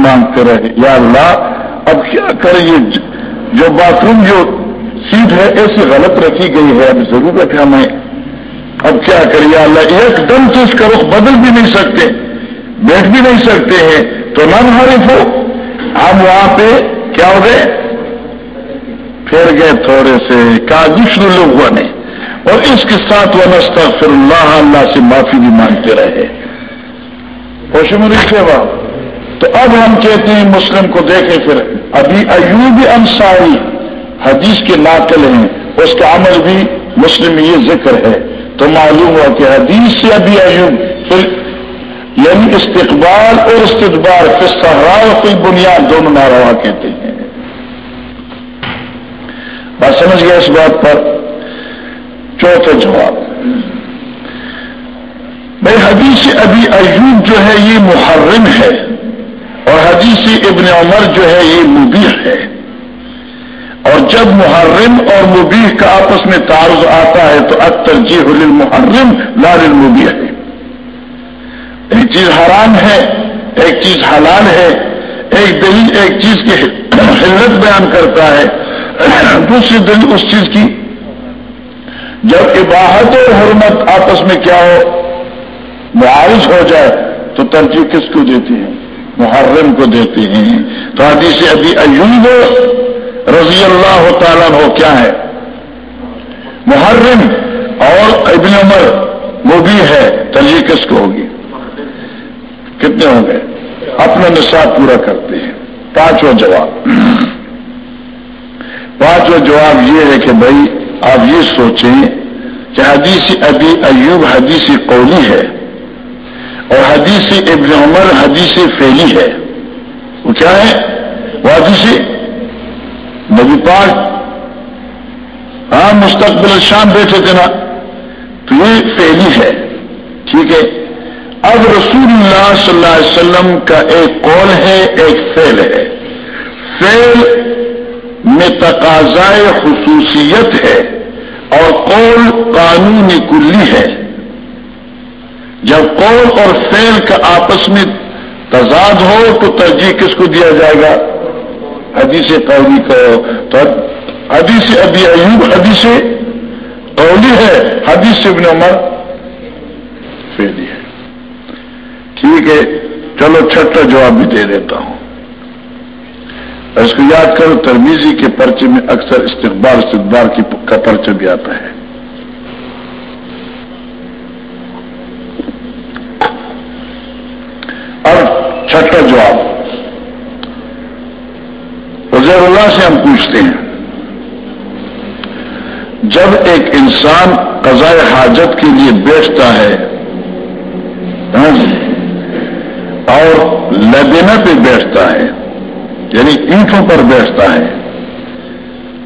مانگتے رہے یا اللہ، اب کیا کریں یہ جو باتھ روم جو سیٹ ہے ایسی غلط رکھی گئی ہے۔ اب ضرورت ہے ہمیں اب کیا کریں؟ یا اللہ، ایک دم سے اس کا رخ بدل بھی نہیں سکتے۔ بیٹھ بھی نہیں سکتے ہیں۔ تو نہ حارف ہو ہم وہاں پہ کیا ہو گئے؟ پھر گئے تھوڑے سے۔ کا لوگوں نے۔ اور اس کے ساتھ وہ نستا اللہ اللہ سے معافی بھی مانگتے رہے۔ سیوا تو اب ہم کہتے ہیں مسلم کو دیکھیں پھر، ابھی ایوب انصاری حدیث کے ناقل ہیں، اس کا عمل بھی مسلم یہ ذکر ہے۔ تو معلوم ہوا کہ حدیث سے ابھی ایوب پھر یعنی استقبال اور استقبال اور کوئی بنیاد دونوں ناروا کہتے ہیں۔ بات سمجھ گیا اس بات پر؟ چوتھا جواب۔ بھائی، حدیث ابھی ایوب جو ہے یہ محرم ہے۔ اور حدیث ابن عمر جو ہے یہ مبیح ہے۔ اور جب محرم اور مبیح کا آپس میں تعارض آتا ہے تو اب ترجیح للمحرم لا للمبیح ہے۔ ایک چیز حرام ہے، ایک چیز حلال ہے، ایک دلیل ایک چیز کی حلت بیان کرتا ہے۔ دوسری دلیل اس چیز کی، جب عباہت اور حرمت آپس میں کیا ہو، معارض ہو جائے تو ترجیح کس کو دیتے ہیں محرم کو دیتے ہیں۔ تو حدیث ابھی ایوب رضی اللہ تعالیٰ ہو کیا ہے؟ محرم اور ابن عمر، وہ بھی ہے۔ ترجیح کس کو ہوگی؟ کتنے ہوں گے؟ اپنا نصاب پورا کرتے ہیں۔ پانچواں جواب۔ پانچواں جواب یہ ہے کہ بھائی، آپ یہ سوچیں کہ حدیث ابھی ایوب حدیث قولی ہے۔ اور حدیث ابن عمر حدیث فیلی ہے۔ وہ کیا ہے؟ وہ حدیث نبی پاک۔ ہاں مستقبل شام بیٹھے تھے نا۔ تو یہ فیلی ہے۔ ٹھیک ہے۔ اب رسول اللہ صلی اللہ علیہ وسلم کا ایک قول ہے، ایک فیل ہے۔ فیل میں تقاضائے خصوصیت ہے اور قول قانونی کلی ہے۔ جب قول اور فیل کا آپس میں تضاد ہو تو ترجیح کس کو دیا جائے گا؟ حدیث قولی کو۔ تو حدیث ابھی ایوب، حدیث قولی ہے، حدیث ابن عمر۔ فیلی ہے۔ ٹھیک ہے، چلو چھٹا جواب بھی دے دیتا ہوں۔ اس کو یاد کرو، ترمیزی کے پرچے میں اکثر استقبال استقبال کا پرچہ بھی آتا ہے اور چھٹا جواب۔ حضیر اللہ سے ہم پوچھتے ہیں، جب ایک انسان قضاء حاجت کے لیے بیٹھتا ہے ہاں جی، اور لبینہ پہ بیٹھتا ہے یعنی اینٹوں پر بیٹھتا ہے،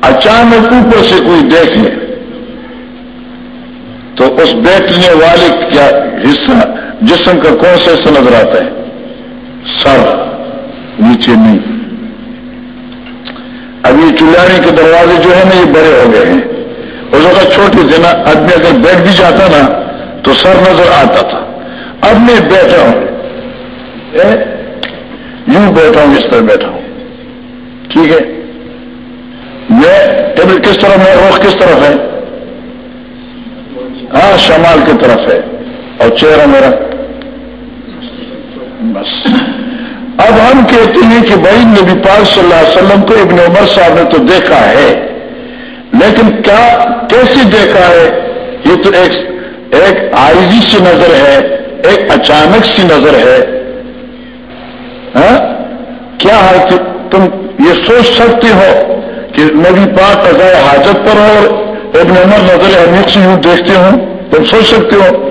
اچانک اوپر سے کوئی دیکھے، تو اس بیٹھنے والے کیا حصہ، جسم کا کون سا حصہ نظر آتا ہے؟ سر، نیچے نہیں۔ ابھی چلانے کے دروازے جو ہے نا، یہ بڑے ہو گئے ہیں۔ اس وقت چھوٹے تھے نا، آدمی اگر بیٹھ بھی جاتا نا، تو سر نظر آتا تھا۔ اب میں بیٹھا ہوں۔ یوں بیٹھا ہوں، اس طرح بیٹھا ہوں۔ ٹھیک ہے۔ میں ٹیبل کس طرف ہے؟ رخ کس طرف ہے؟ ہاں شمال کی طرف ہے۔ اور چہرہ میرا۔ بس۔ اب ہم کہتے ہیں کہ بھائی نبی پاک صلی اللہ علیہ وسلم کو ابن عمر صاحب نے تو دیکھا ہے۔ لیکن کیا کیسے دیکھا ہے؟ یہ تو ایک ایک آئزی سی نظر ہے، ایک اچانک سی نظر ہے۔ ہاں؟ کیا ہے کہ تم یہ سوچ سکتے ہو کہ نبی پاک اضائے حاجت پر ہو اور ابن عمر نظر اہمیت سے یوں دیکھتے ہوں؟ تم سوچ سکتے ہو؟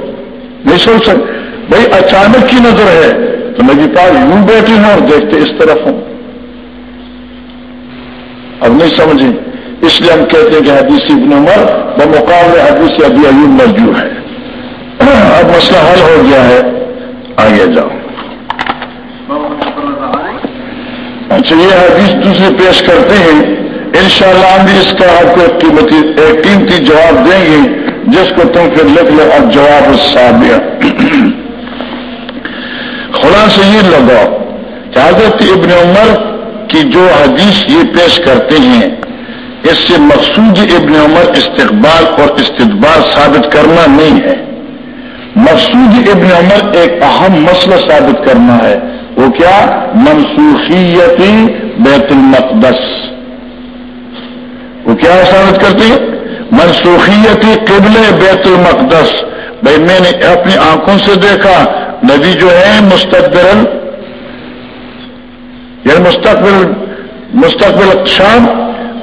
نہیں سوچ سکتے۔ بھائی اچانک کی نظر ہے۔ تو نبی پاک یوں بیٹھے ہوں اور دیکھتے اس طرف ہوں۔ اب نہیں سمجھیں۔ اس لیے ہم کہتے ہیں کہ حدیث ابن عمر بمقابلے حدیث ابھی ایوب مرجو ہے۔ اب مسئلہ حل ہو گیا ہے۔ آگے جاؤ۔ اچھا یہ حدیث دوسرے پیش کرتے ہیں۔ انشاءاللہ ہم بھی اس کا آپ کو قیمتی، ایک قیمتی جواب دیں گے، جس کو تم پھر لکھ لو۔ اب جواب سابیہ خلا سے یہ لگاؤ حضرت ابن عمر کی جو حدیث یہ پیش کرتے ہیں، اس سے مقصود ابن عمر استقبال اور استدبار ثابت کرنا نہیں ہے۔ مقصود ابن عمر ایک اہم مسئلہ ثابت کرنا ہے، وہ کیا؟ منسوخیتی بیت المقدس۔ وہ کیا ثابت کرتی ہے منسوخیتی قبل بیت المقدس۔ بھائی، میں نے اپنی آنکھوں سے دیکھا ندی جو ہے مستقبل یعنی مستقبل مستقبل شام،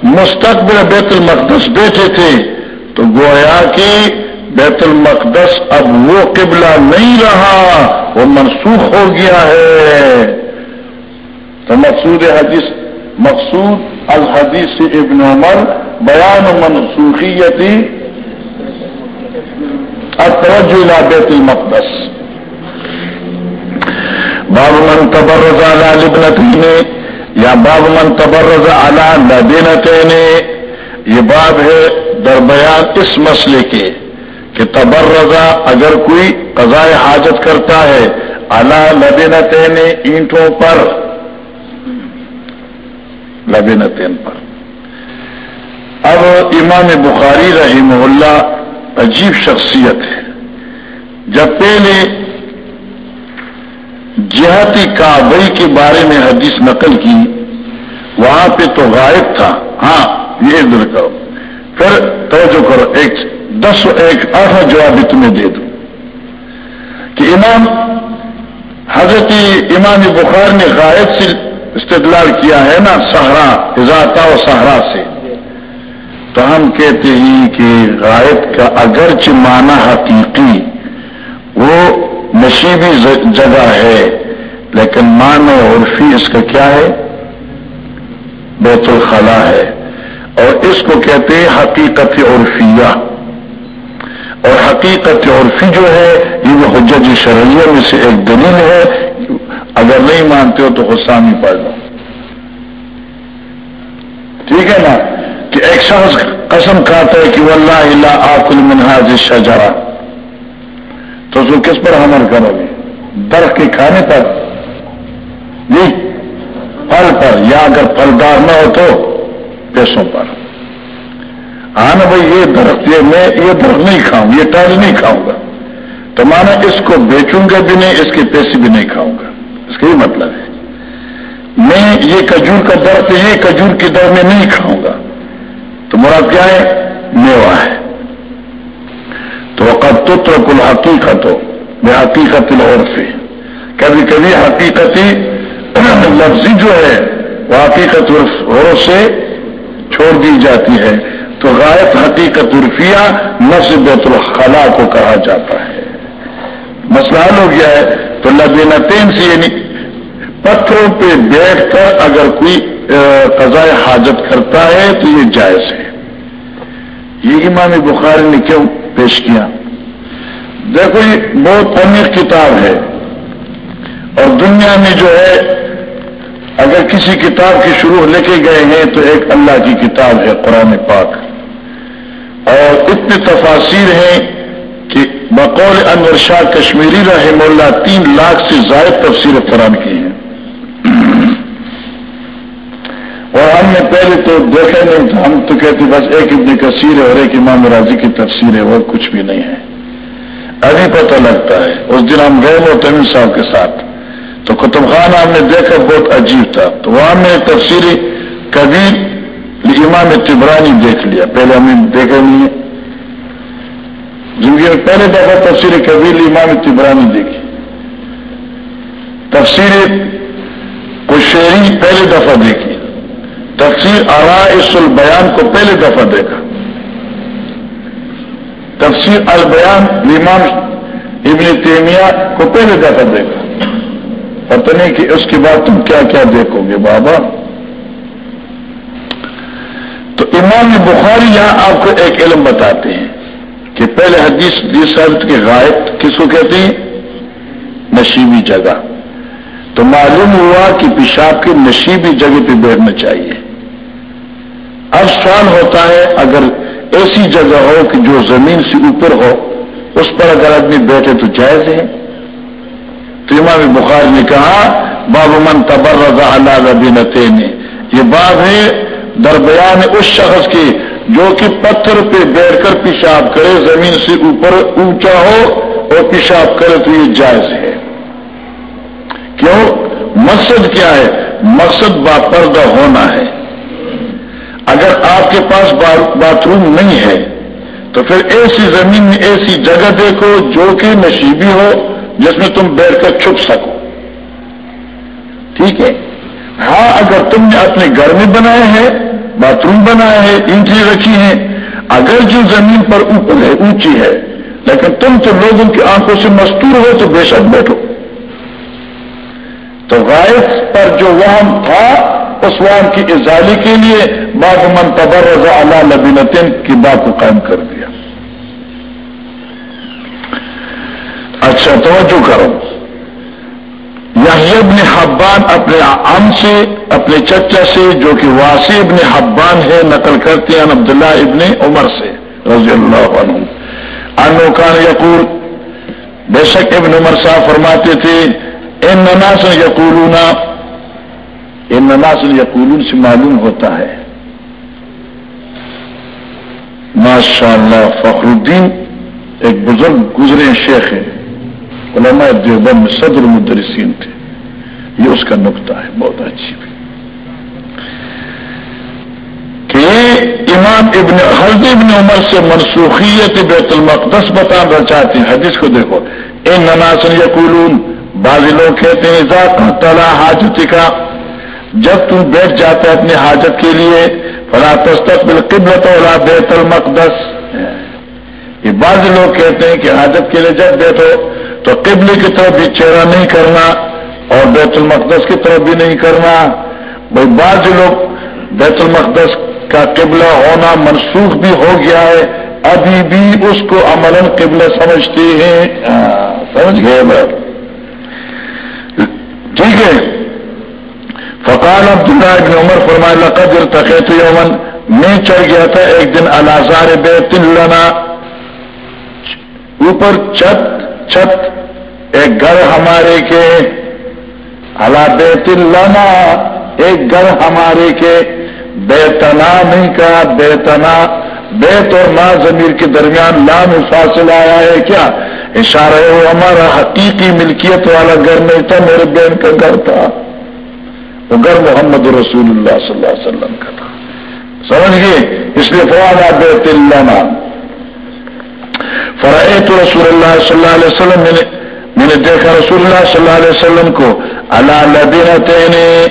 مستقبل بیت المقدس بیٹھے تھے، تو گویا کہ بیت المقدس اب وہ قبلہ نہیں رہا، وہ منسوخ ہو گیا ہے۔ تو مقصود حدیث، مقصود الحدیث ابن عمر، بیان منسوخیتی الى بیت المقدس۔ باب من تبرز على لبنتين یا باب من تبرز على لبنتين یہ باب ہے درمیان اس مسئلے کے کہ تبرزا اگر کوئی قضاء حاجت کرتا ہے اللہ لبنتين اینٹوں پر لبنتين پر۔ اب امام بخاری رحمہ اللہ عجیب شخصیت ہے۔ جب پہلے جہتی کابئی کے بارے میں حدیث نقل کی، وہاں پہ تو غائب تھا۔ ہاں یہ ادھر کرو۔ پھر توجہ کرو، ایک دس ایک آٹھ جواب تمہیں دے دوں۔ کہ امام، حضرت امام بخار نے غائب سے استدلال کیا ہے نا سہرا اضاطہ و سہرا سے۔ تو ہم کہتے ہیں کہ غائب کا اگرچہ معنی حقیقی، وہ نشیبی جگہ ہے، لیکن معنی عرفی اس کا کیا ہے؟ بیت الخلا ہے۔ اور اس کو کہتے ہیں حقیقت عرفیہ۔ اور حقیقت عرفی جو ہے، یہ حجت شرعیہ میں سے ایک دلیل ہے۔ اگر نہیں مانتے ہو تو غسامی پڑھ لو ٹھیک ہے نا؟ کہ ایک شخص قسم کھاتا ہے کہ واللہ اللہ آکل منہاج شجرا تو اس کو کس پر حمل کرو گے؟ درخت کے کھانے پر؟ جی پھل پر، یا اگر پھلدار نہ ہو تو پیسوں پر۔ ہاں نا بھائی، یہ درخت، یہ میں یہ درخت نہیں کھاؤں یہ ٹال نہیں کھاؤں گا۔ تو مانا اس کو بیچوں گا بھی نہیں، اس کے پیسے بھی نہیں کھاؤں گا۔ اس کا یہ مطلب ہے۔ میں یہ کجور کا درخت ہے کجور کی در میں نہیں کھاؤں گا۔ تو مراد کیا ہے؟ میوا ہے۔ تو کل حقیقت ہو میں حقیقت اور سے کبھی کبھی حقیقتی لفظی جو ہے وہ حقیقت اور سے چھوڑ دی جاتی ہے۔ تو غائب حقیقت عرفیہ نفس بیت الخلا کو کہا جاتا ہے۔ مسئلہ حل ہو گیا ہے۔ تو لبینتین سے یعنی پتھروں پہ بیٹھ کر اگر کوئی قضاء حاجت کرتا ہے تو یہ جائز ہے۔ یہ امام بخاری نے کیوں پیش کیا؟ دیکھو، یہ بہت امیر کتاب ہے۔ اور دنیا میں جو ہے، اگر کسی کتاب کی شروع لے کے گئے ہیں، تو ایک اللہ کی کتاب ہے، قرآن پاک۔ اور اتنے تفاصیر ہیں کہ بقول انور شاہ کشمیری رحم اللہ تین لاکھ سے زائد تفسیر قرآن کی ہیں۔ اور ہم نے پہلے تو دیکھا نہیں تھا ہم تو کہتے بس ایک ابن کثیر ہے اور ایک امام راضی کی تفسیر ہے، اور کچھ بھی نہیں ہے۔ ابھی پتہ لگتا ہے۔ اس دن ہم گئے وہ تمین صاحب کے ساتھ۔ تو کتب خان ہم نے دیکھا بہت عجیب تھا۔ تو وہاں میں تفسیری کبیر امام تبرانی دیکھ لیا۔ پہلے ہم نے دیکھا نہیں ہے۔ زندگی میں پہلے دفعہ تفسیر کبیر امام تبرانی دیکھی۔ تفسیر کشیری پہلی دفعہ دیکھی۔ تفسیر آرائش البیان کو پہلے دفعہ دیکھا۔ تفسیر البیان امام ابن تیمیہ کو پہلے دفعہ دیکھا۔ پتہ نہیں کہ اس کے بعد تم کیا کیا دیکھو گے بابا۔ تو امام بخاری یہاں آپ کو ایک علم بتاتے ہیں کہ پہلے حدیث صاحب کے غائب کس کو کہتے ہیں؟ نشیبی جگہ۔ تو معلوم ہوا کہ پیشاب کی نشیبی جگہ پہ بیٹھنا چاہیے۔ اب سوال ہوتا ہے اگر ایسی جگہ ہو کہ جو زمین سے اوپر ہو، اس پر اگر آدمی بیٹھے تو جائز ہے۔ تو امام بخار نے کہا، باب من تبر رضا اللہ ربی نے یہ باب ہے درمیان اس شخص کی جو کہ پتھر پہ بیٹھ کر پیشاب کرے، زمین سے اوپر اونچا ہو اور پیشاب کرے تو یہ جائز ہے۔ کیوں؟ مقصد کیا ہے؟ مقصد باپردہ ہونا ہے۔ اگر آپ کے پاس باتھ روم نہیں ہے، تو پھر ایسی زمین میں ایسی جگہ دیکھو جو کہ نشیبی ہو، جس میں تم بیٹھ کر چھپ سکو۔ ٹھیک ہے؟ ہاں اگر تم نے اپنے گھر میں بنائے ہیں باتھ روم بنایا ہے اینٹیں رکھی ہیں، اگر جو زمین پر اوپر ہے، اونچی ہے، لیکن تم تو لوگوں کی آنکھوں سے مستور ہو، تو بے شک بیٹھو۔ تو غائب پر جو وہم تھا اس کی ازالی کے لیے باب من تبر رضا اللہ لبینتین کی بات کو قائم کر دیا۔ اچھا توجہ کرو۔ یہ ابن حبان اپنے ام سے، اپنے چچا سے، جو کہ واسی ابن حبان ہے، نقل کرتے ہیں عبداللہ ابن عمر سے، رضی اللہ عنہ۔ انوکان یقول، بے شک ابن عمر صاحب فرماتے تھے، ان نناس یقولون ان نناس یقولون سے معلوم ہوتا ہے۔ ماشاء اللہ فخر الدین ایک بزرگ گزرے شیخ ہیں۔ علماء دیوبند میں صدر مدرسین تھے۔ یہ اس کا نقطہ ہے، بہت اچھی بھی۔ کہ امام ابن، حضرت ابن عمر سے منسوخیت بیت المقدس بتانا چاہتے ہیں۔ حدیث کو دیکھو۔ ان نناسن یقولون، بعض لوگ کہتے ہیں ذات تلا حاجت کا جب تم بیٹھ جاتے اپنی حاجت کے لیے فلا تستقبل قبلت ولا بیت المقدس۔ یہ بعض لوگ کہتے ہیں کہ حاجت کے لیے جب بیٹھو تو قبل کی طرف بھی چہرہ نہیں کرنا اور بیت المقدس کی طرف بھی نہیں کرنا۔ بھائی بعض لوگ بیت المقدس کا قبلہ ہونا منسوخ بھی ہو گیا ہے ابھی بھی اس کو عمل قبلہ سمجھتے ہیں۔ سمجھ گئے بھائی۔ ٹھیک ہے۔ فقال عبداللہ ابن عمر فرمائے لقدر تقیت یومن میں چڑھ گیا تھا ایک دن الازار بیت لنا۔ اوپر چھت چھت، ایک گھر ہمارے کے۔ اللہ بیت لنا، ایک گھر ہمارے کے۔ بے تنا نہیں کہا بے تنا بیت اور ماں زمیر کے درمیان لام فاصلہ آیا ہے کیا؟ اشارہ ہے، وہ ہمارا حقیقی ملکیت والا گھر نہیں تھا، میرے بہن کا گھر تھا۔ وہ گھر محمد رسول اللہ صلی اللہ علیہ وسلم کا تھا۔ سمجھ گئے؟ اس لیے فوانا بیت اللہ فرائے تو رسول اللہ صلی اللہ علیہ وسلم، میں نے میں نے دیکھا رسول اللہ صلی اللہ علیہ وسلم کو۔ اللہ لدین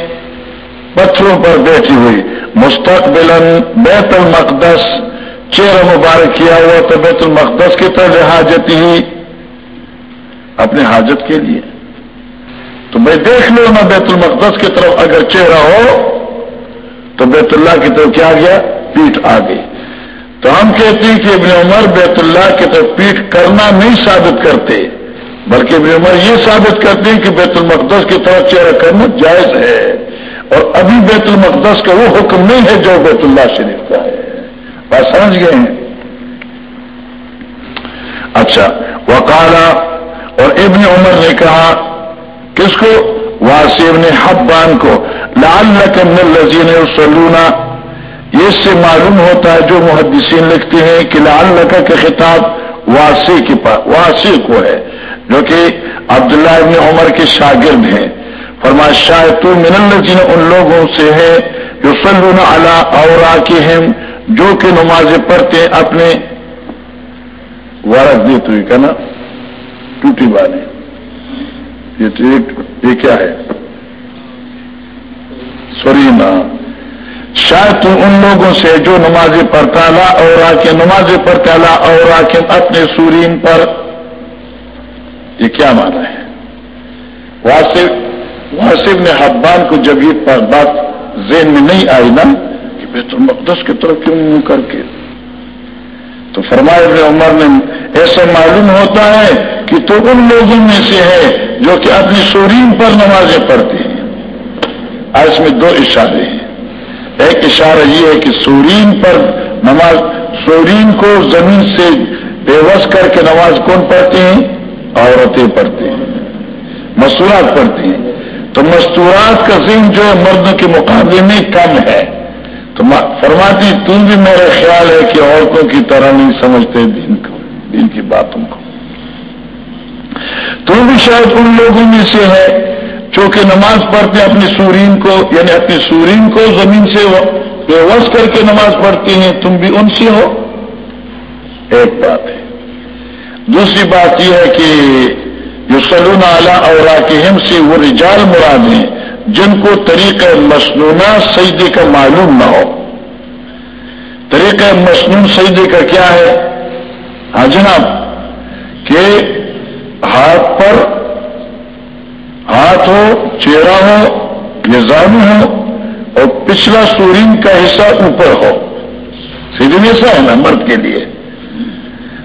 پتھروں پر بیٹھی ہوئی۔ مستقبل بیت المقدس، چہرہ مبارک کیا ہوا تو بیت المقدس کی طرف حاجت ہی اپنے حاجت کے لیے۔ تو میں دیکھ لوں نا بیت المقدس کی طرف اگر چہرہ ہو، تو بیت اللہ کی طرف کیا گیا؟ پیٹ آ گئی۔ تو ہم کہتے ہیں کہ ابن عمر بیت اللہ کی طرف پیٹ کرنا نہیں ثابت کرتے، بلکہ ابن عمر یہ ثابت کرتے ہیں کہ بیت المقدس کی طرف چہرہ کرنا جائز ہے۔ اور ابھی بیت المقدس کا وہ حکم نہیں ہے جو بیت اللہ شریف کا ہے۔ بات سمجھ گئے ہیں؟ اچھا وکالا اور ابن عمر نے کہا کس کو؟ واسیب نے حبان کو۔ لال لکن لذین سلونا یہ اس سے معلوم ہوتا ہے جو محدثین لکھتے ہیں کہ لال لکا کے خطاب واسی کے واسی کو ہے، جو کہ عبداللہ ابن عمر کے شاگرد ہیں۔ فرما شاید تو من الجین ان لوگوں سے ہے جو سلون اللہ اور کے ہیں جو کہ نمازیں پڑھتے اپنے وارک دیتے ہوئے کہنا، ٹوٹی والے یہ یہ کیا ہے؟ سورینا شاید تو ان لوگوں سے جو نمازیں پڑھتا لا اور آ کے نمازیں پڑھتا لا اور آ کے اپنے سورین پر، یہ کیا مانا ہے؟ واسف واسف نے حبان کو جب یہ بات ذہن میں نہیں آئی نا کہ بیت المقدس کی طرف کیوں منہ کر کے تو فرمائے ابن عمر نے ایسا معلوم ہوتا ہے کہ تو ان لوگوں میں سے ہے جو کہ اپنی سورین پر نمازیں پڑھتے ہیں۔ آج میں دو اشارے ہیں۔ ایک اشارہ یہ ہے کہ سورین پر نماز، سورین کو زمین سے بے وس کر کے نماز کون پڑھتے ہیں؟ عورتیں پڑھتے ہیں۔ مسورات پڑھتے ہیں۔ تو مستورات کا ذہن جو ہے مردوں کے مقابلے میں کم ہے۔ تو فرماتی تم بھی میرا خیال ہے کہ عورتوں کی طرح نہیں سمجھتے دین کو، دین کی باتوں کو۔ تم بھی شاید ان لوگوں میں سے ہے چونکہ نماز پڑھتے اپنی سورین کو یعنی اپنی سورین کو زمین سے بے وس کر کے نماز پڑھتی ہیں، تم بھی ان سے ہو؟ ایک بات ہے۔ دوسری بات یہ ہے کہ جو سلون اعلیٰ اور ہم سے وہ رجال مراد ہیں۔ جن کو طریقہ مصنوعہ سجدے کا معلوم نہ ہو۔ طریقہ مصنوع سجدے کا کیا ہے؟ ہاں جناب، کہ ہاتھ پر ہاتھ ہو، چہرہ ہو نظام ہو، اور پچھلا سورین کا حصہ اوپر ہو۔ سیدھے ایسا ہے نا مرد کے لیے۔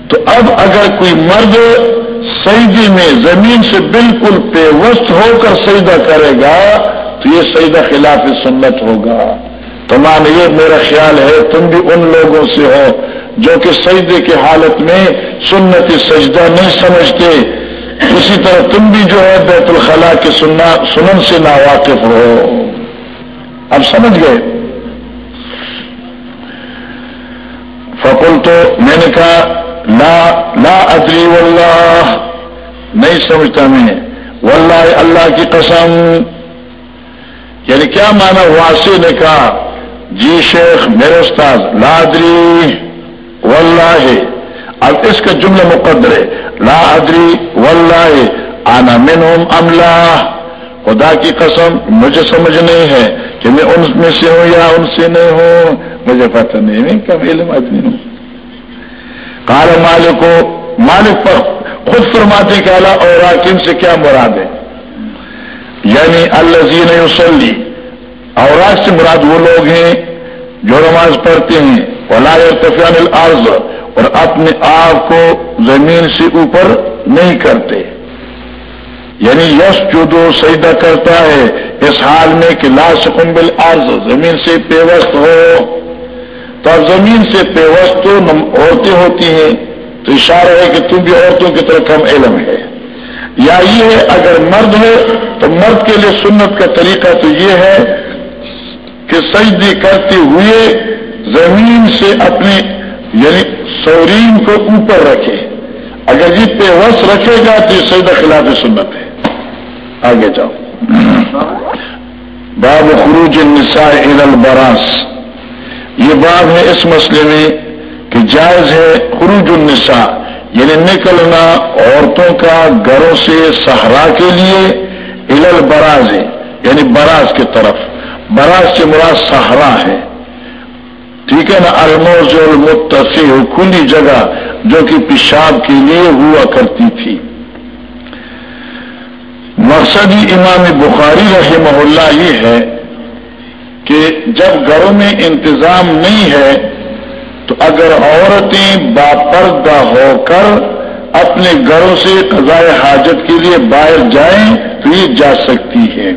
تو اب اگر کوئی مرد سیدی میں زمین سے بالکل پیوست ہو کر سجدہ کرے گا تو یہ سجدہ خلاف سنت ہوگا۔ تو مان یہ میرا خیال ہے، تم بھی ان لوگوں سے ہو جو کہ سجدے کی حالت میں سنت سجدہ نہیں سمجھتے۔ اسی طرح تم بھی جو ہے بیت الخلاء کے سنن سے ناواقف ہو۔ اب سمجھ گئے؟ فکل تو میں نے کہا لا لا ادری واللہ نہیں سمجھتا میں. واللہ اللہ کی قسم. یعنی کیا مانا واسی نے کہا؟ جی شیخ، میرے استاد لا ادری واللہ اب اس کا جملہ مقدر ہے. لا ادری واللہ آنا منہم املا خدا کی قسم، مجھے سمجھ نہیں ہے کہ میں ان میں سے ہوں یا ان سے نہیں ہوں. مجھے پتہ نہیں میں کب علم آدمی ہوں. کال مالک مالک پر خود فرماتے کہ اللہ اور راکم سے کیا مراد ہے؟ یعنی الزین وسلی اور سے مراد وہ لوگ ہیں جو نماز پڑھتے ہیں، ولا تفیان العرض اور اپنے آپ کو زمین سے اوپر نہیں کرتے۔ یعنی یش جو دو کرتا ہے، اس حال میں کہ لا سکن بل زمین سے پیوست ہو۔ تو زمین سے پیوست عورتیں ہوتی ہیں، تو اشارہ ہے کہ تم بھی عورتوں کی طرح کم علم ہے یا یہ ہے، اگر مرد ہے، تو مرد کے لیے سنت کا طریقہ تو یہ ہے کہ سجدی کرتے ہوئے زمین سے اپنے یعنی سورین کو اوپر رکھے۔ اگر یہ پیوس رکھے گا تو یہ سجدہ خلاف سنت ہے۔ آگے جاؤ۔ باب خروج النساء الى البراس۔ یہ بات ہے اس مسئلے میں کہ جائز ہے خروج النساء یعنی نکلنا عورتوں کا گھروں سے صحرا کے لیے الل براز یعنی براز کی طرف۔ براز سے مراد صحرا ہے۔ ٹھیک ہے نا؟ الموز المتصی کھلی جگہ جو کہ پیشاب کے لیے ہوا کرتی تھی۔ مقصدی امام بخاری رحمہ اللہ یہ ہے کہ جب گھروں میں انتظام نہیں ہے، تو اگر عورتیں باپردہ ہو کر اپنے گھروں سے قضاء حاجت کے لیے باہر جائیں تو یہ جا سکتی ہے۔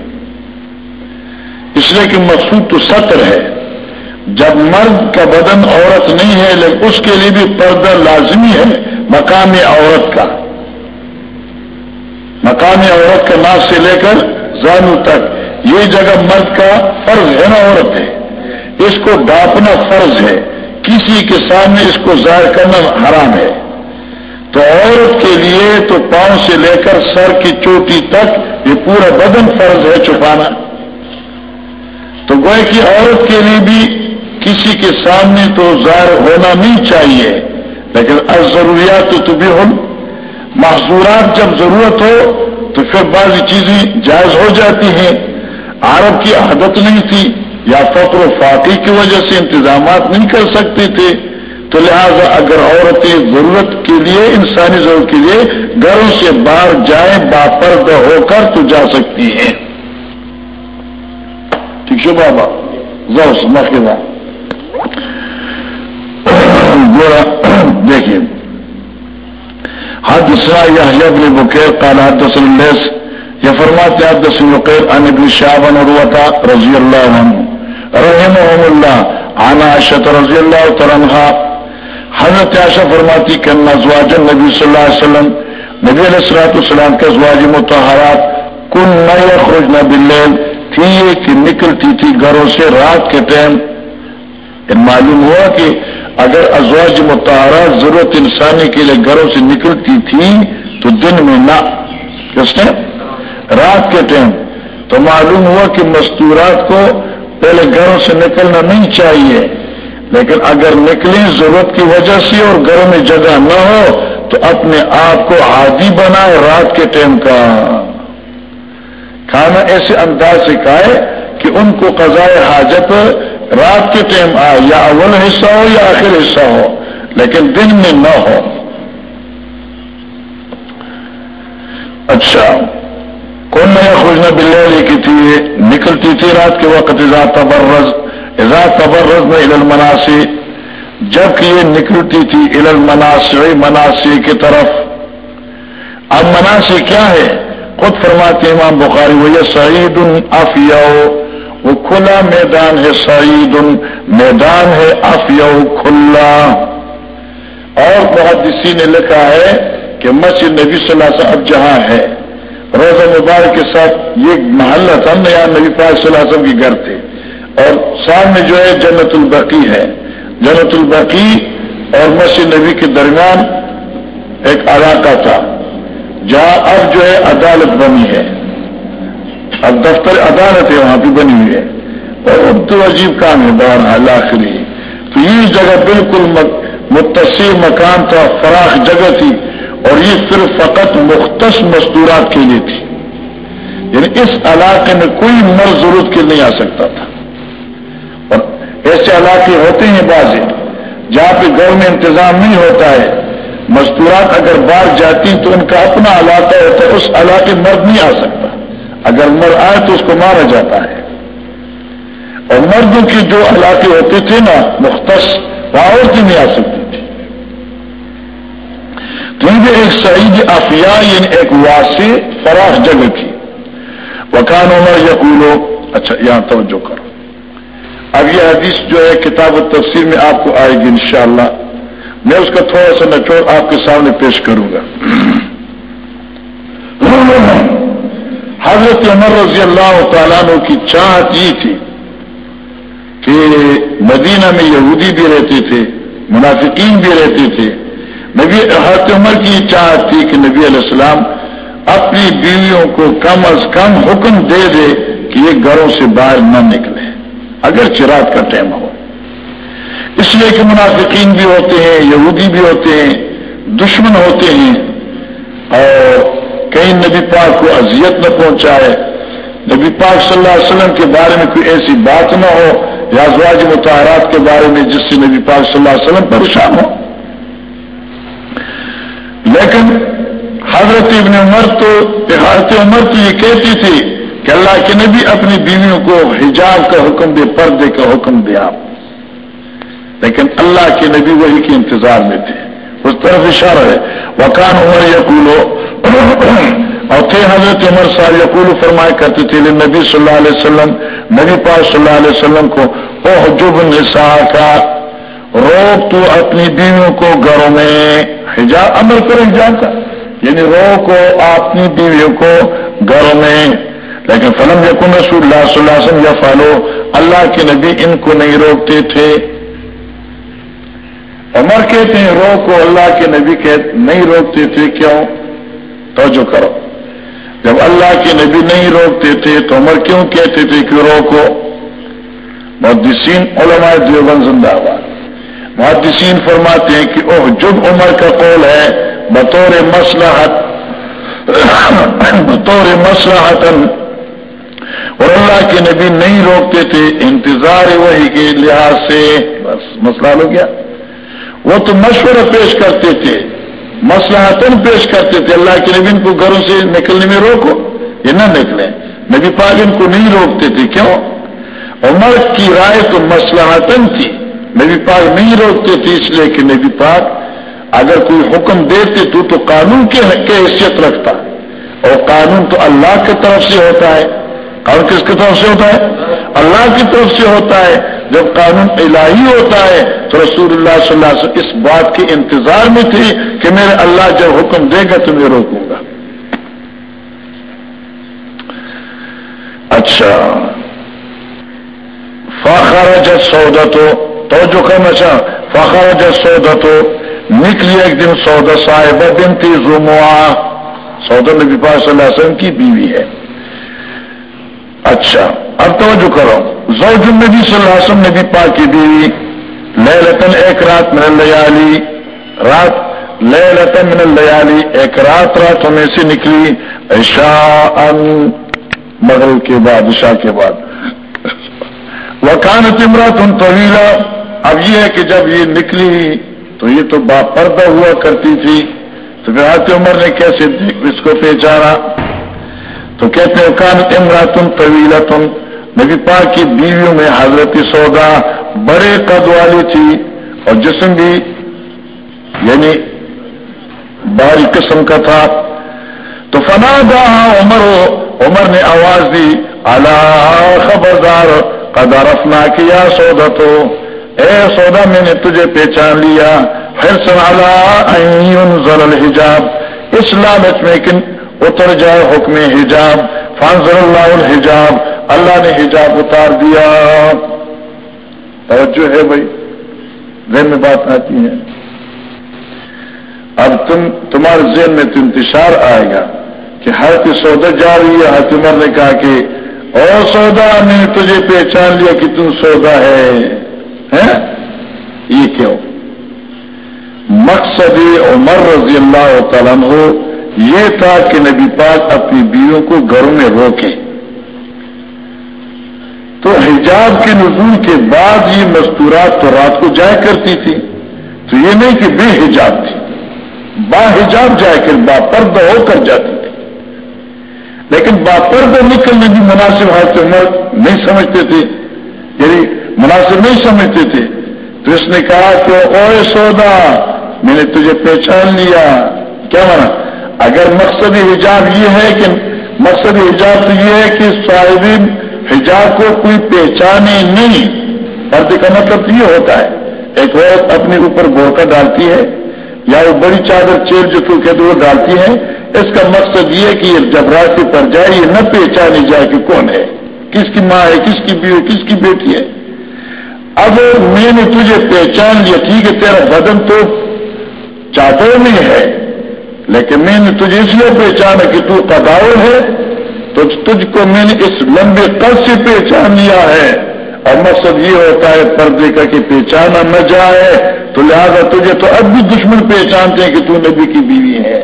اس لیے کہ مقصود تو سطر ہے۔ جب مرد کا بدن عورت نہیں ہے، لیکن اس کے لیے بھی پردہ لازمی ہے مقامی عورت کا۔ مقامی عورت کے ناس سے لے کر زانو تک۔ یہ جگہ مرد کا فرض ہے نا عورت ہے۔ اس کو ڈاپنا فرض ہے۔ کسی کے سامنے اس کو ظاہر کرنا حرام ہے۔ تو عورت کے لیے تو پاؤں سے لے کر سر کی چوٹی تک یہ پورا بدن فرض ہے چھپانا۔ تو گوئے کی عورت کے لیے بھی کسی کے سامنے تو ظاہر ہونا نہیں چاہیے، لیکن از ضروریات تو بھی ہو معذورات جب ضرورت ہو تو پھر بعض چیزیں جائز ہو جاتی ہیں۔ عرب کی عادت نہیں تھی، یا فقر و فاقی کی وجہ سے انتظامات نہیں کر سکتے تھے۔ تو لہذا اگر عورتیں ضرورت کے لیے، انسانی ضرورت کے لیے گھروں سے باہر جائیں باپرد ہو کر تو جا سکتی ہیں۔ ٹھیک ہے بابا؟ ذرا گورا دیکھیے حادثہ یا بکیر کالا حدث الس یہ فرماتے ہیں دس وقیر ان ابن شعبان عروتا رضی اللہ عنہ رحمهم اللہ عنا عشت رضی اللہ ترنہا حضرت عاشا فرماتی کہ ازواج النبی صلی اللہ علیہ وسلم، نبی علیہ السلام کے ازواج متحرات کن نئے خوش نہ بلین تھی یہ کہ نکلتی تھی گھروں سے رات کے ٹائم۔ معلوم ہوا کہ اگر ازواج متحرہ ضرورت انسانی کے لیے گھروں سے نکلتی تھی، تو دن میں نہ۔ کس نے؟ رات کے ٹائم تو معلوم ہوا کہ مستورات کو پہلے گھروں سے نکلنا نہیں چاہیے، لیکن اگر نکلیں ضرورت کی وجہ سے اور گھروں میں جگہ نہ ہو تو اپنے آپ کو عادی بنائے رات کے ٹائم کا۔ کھانا ایسے انداز سے کھائے کہ ان کو قضائے حاجت رات کے ٹائم آئے یا اول حصہ ہو یا آخر حصہ ہو، لیکن دن میں نہ ہو۔ اچھا۔ کون نیا خوشنا بلے کی تھی نکلتی تھی رات کے وقت ذات تبرز ذات تبرز میں علل مناسی جبکہ یہ نکلتی تھی علل مناسی مناسی کی طرف۔ اب مناسی کیا ہے؟ خود فرماتے امام بخاری، وہ یہ سعید افیو وہ کھلا میدان ہے سعید میدان ہے افیو کھلا۔ اور بہت اسی نے لکھا ہے کہ مسجد نبی صلی اللہ علیہ وسلم اب جہاں ہے۔ روزہ مبارک کے ساتھ یہ محلہ تھا نیا نبی پاک صلی اللہ علیہ وسلم کے گھر تھے۔ اور سامنے جو ہے جنت البقی ہے۔ جنت البقی اور مسجد نبی کے درمیان ایک علاقہ تھا، جہاں اب جو ہے عدالت بنی ہے۔ اب دفتر عدالت ہے، وہاں بھی بنی ہوئی ہے۔ اور تو عجیب کام ہے بہر آخری تو یہ جگہ بالکل متصر مکان تھا، فراخ جگہ تھی۔ اور یہ صرف فقط مختص مستورات کے لیے تھی۔ یعنی اس علاقے میں کوئی مرض ضرورت کے نہیں آ سکتا تھا۔ اور ایسے علاقے ہوتے ہیں بازی جہاں پہ گھر میں انتظام نہیں ہوتا ہے۔ مزدورات اگر باہر جاتی تو ان کا اپنا علاقہ ہوتا ہے اس علاقے مرد نہیں آ سکتا۔ اگر مرد آئے تو اس کو مارا جاتا ہے۔ اور مردوں کے جو علاقے ہوتے تھے نا، مختص، وہاں عورتیں نہیں آ سکتی تھی کیونکہ ایک سعید افیا یعنی ایک واسع فراخ جگہ تھی وکان عمر یقولو اچھا یہاں توجہ کرو۔ اب یہ حدیث جو ہے، کتاب و تفسیر میں آپ کو آئے گی انشاءاللہ۔ میں اس کا تھوڑا سا نچوڑ آپ کے سامنے پیش کروں گا۔ حضرت عمر رضی اللہ تعالیٰ عنہ کی چاہت یہ تھی کہ مدینہ میں یہودی بھی رہتے تھے، منافقین بھی رہتے تھے۔ نبی حضرت عمر کی چاہت تھی کہ نبی علیہ السلام اپنی بیویوں کو کم از کم حکم دے دے کہ یہ گھروں سے باہر نہ نکلے، اگر چراغ کا ٹائم ہو۔ اس لیے کہ منافقین بھی ہوتے ہیں، یہودی بھی ہوتے ہیں، دشمن ہوتے ہیں۔ اور کہیں نبی پاک کو اذیت نہ پہنچائے، نبی پاک صلی اللہ علیہ وسلم کے بارے میں کوئی ایسی بات نہ ہو، یا ازواج متحرات کے بارے میں جس سے نبی پاک صلی اللہ علیہ وسلم پریشان ہو لیکن حضرت ابن عمر تو حضرت عمر تو یہ کہتی تھی کہ اللہ کے نبی اپنی بیویوں کو حجاب کا حکم دے، پردے کا حکم دے آپ۔ لیکن اللہ کے نبی وہی کے انتظار میں تھے۔ اس طرف اشارہ ہے۔ وکان عمر یقولو، اور تھے حضرت عمر صاحب یقول فرمائے کرتے تھے نبی صلی اللہ علیہ وسلم، نبی پاک صلی اللہ علیہ وسلم کو، اوہ جب نسا کا روک تو اپنی بیویوں کو گھروں میں حجاب امر کرو حجاب کا۔ یعنی روکو اپنی بیویوں کو گھروں میں۔ لیکن فلم یقن رسول اللہ صلی اللہ علیہ وسلم یا فالو اللہ کے نبی ان کو نہیں روکتے تھے۔ عمر کہتے ہیں روکو اللہ کے نبی نہیں روکتے تھے، کیوں؟ توجہ کرو۔ جب اللہ کے نبی نہیں روکتے تھے تو عمر کیوں کہتے تھے کہ روکو محدثین، علماء دیوبند زندہ آباد۔ محدثین فرماتے ہیں کہ اوہ، جب عمر کا قول ہے، بطور مسلحت بطور مسلحت اور اللہ کے نبی نہیں روکتے تھے، انتظار وہی کے لحاظ سے، بس مسئلہ ہو گیا۔ وہ تو مشورہ پیش کرتے تھے مسلح پیش کرتے تھے، اللہ کے نبی ان کو گھروں سے نکلنے میں روکو، یہ نہ نکلے نبی پاک ان کو نہیں روکتے تھے، کیوں؟ عمر کی رائے تو مسلحتن تھی۔ نبی پاک نہیں روکتے تھے اس لیے کہ نبی پاک اگر کوئی حکم دیتے تو تو قانون کے حیثیت رکھتا اور قانون تو اللہ کی طرف سے ہوتا ہے اور کس کی طرف سے ہوتا ہے؟ اللہ کی طرف سے ہوتا ہے۔ جب قانون الہی ہوتا ہے تو رسول اللہ صلی اللہ علیہ وسلم اس بات کے انتظار میں تھی کہ میرے اللہ جب حکم دے گا تو میں روکوں گا۔ اچھا۔ فخر جت سودا تو تو جو کرنا چاہ فخر جت تو نکلی ایک دن سودا صاحب دن تھی زموا سودا نبی پاک صلی اللہ علیہ وسلم کی بیوی ہے۔ اچھا اب توجہ کرو۔ زوج النبی صلی اللہ علیہ وسلم نبی پاک کی بیوی۔ لے ایک رات من اللیالی۔ رات لے من اللیالی۔ ایک رات رات ہونے سے نکلی۔ عشاء مغرب کے بعد، عشاء کے بعد۔ وکان تمرا تم اب یہ ہے کہ جب یہ نکلی تو یہ تو با پردہ ہوا کرتی تھی تو پھر عمر نے کیسے اس کو پہچانا؟ تو کہتے ہیں، کان امرا تم طویلا تم نبی پاک کی بیویوں میں حضرت سودا بڑے قد والی تھی اور جسم بھی یعنی باری قسم کا تھا۔ تو فنا دا عمر عمر نے آواز دی اللہ خبردار قدر افنا کیا سودا تو اے سودا میں نے تجھے پہچان لیا پھر سنالا الحجاب۔ اس لالچ میں کن اتر جائے حکم حجاب۔ فانزر اللہ الحجاب۔ اللہ نے حجاب اتار دیا۔ توجہ ہے بھائی، ذہن میں بات آتی ہے۔ اب تم، تمہارے ذہن میں تو انتشار آئے گا کہ ہر کی سودا جا رہی ہے، ہر عمر نے کہا کہ، او سودا نے تجھے پہچان لیا کہ تم سودا ہے۔ یہ کیوں؟ مقصد عمر رضی اللہ تعالیٰ ہو یہ تھا کہ نبی پاک اپنی بیویوں کو گھروں میں روکے تو حجاب کے نزول کے بعد یہ مستورات تو رات کو جایا کرتی تھی۔ تو یہ نہیں کہ بے حجاب تھی، با حجاب جایا کر، با پردہ ہو کر جاتی تھی۔ لیکن با پردہ نکلنے بھی مناسب حالت عمر نہیں سمجھتے تھے۔ یعنی مناسب نہیں سمجھتے تھے۔ تو اس نے کہا کہ او سودا، میں نے تجھے پہچان لیا۔ کیا مانا؟ اگر مقصد حجاب یہ ہے کہ مقصد حجاب تو یہ ہے کہ صاحبین حجاب کو کوئی پہچانے نہیں۔ پردے کا مطلب یہ ہوتا ہے، ایک عورت اپنے اوپر بورکا ڈالتی ہے یا وہ بڑی چادر چیر جو تو کہتے وہ ڈالتی ہے، اس کا مقصد یہ کہ یہ جب راستے پر جائے، یہ نہ پہچانی جائے کہ کون ہے۔ کس کی ماں ہے، کس کی بیوی کس کی بیٹی ہے۔ اب میں نے تجھے پہچان لیا، ٹھیک ہے، تیرا بدن تو چادر میں ہے، لیکن میں نے تجھے اس لیے پہچانا کہ تو قداؤ ہے تو تجھ کو میں نے اس لمبے قد سے پہچان لیا ہے۔ اور مقصد یہ ہوتا ہے پردے کا کہ پہچانا نہ جائے، تو لہذا تجھے تو اب بھی دشمن پہچانتے ہیں کہ تو نبی کی بیوی ہے۔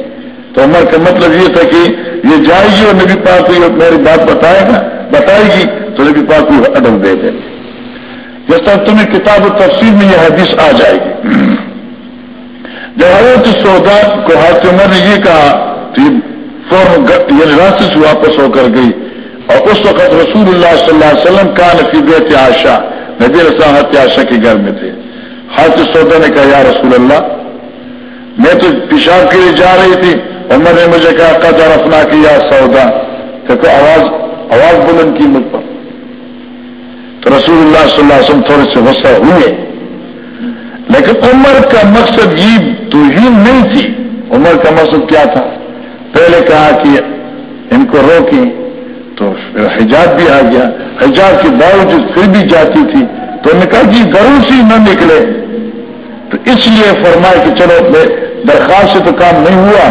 تو عمر کا مطلب یہ تھا کہ یہ جائے گی اور نبی پاک کو میری بات بتائے گا، بتائے گی، تو نبی پاک کو ادب دے دیں جس طرح تمہیں کتاب و تفصیل میں یہ حدیث آ جائے گی۔ جب حضرت سودا کو حضرت عمر نے یہ کہا کہ یعنی راستے سے واپس ہو کر گئی اور اس وقت رسول اللہ صلی اللہ علیہ وسلم کا نفی بیت نبی رسلام حت کے گھر میں تھے۔ حضرت سودا نے کہا، یا رسول اللہ، میں تو پیشاب کے لیے جا رہی تھی۔ عمر نے مجھے کہا قدر اپنا کیا سودا کہ آواز آواز بلند کی مجھ پر۔ تو رسول اللہ صلی اللہ علیہ وسلم تھوڑے سے غصہ ہوئے لیکن عمر کا مقصد یہ توہین نہیں تھی عمر کا مقصد کیا تھا پہلے کہا کہ ان کو روکیں تو حجاب بھی آ گیا حجاب کے باوجود پھر بھی جاتی تھی تو نے کہا کہ گھروں سے نہ نکلے تو اس لیے فرمایا کہ چلو درخواست سے تو کام نہیں ہوا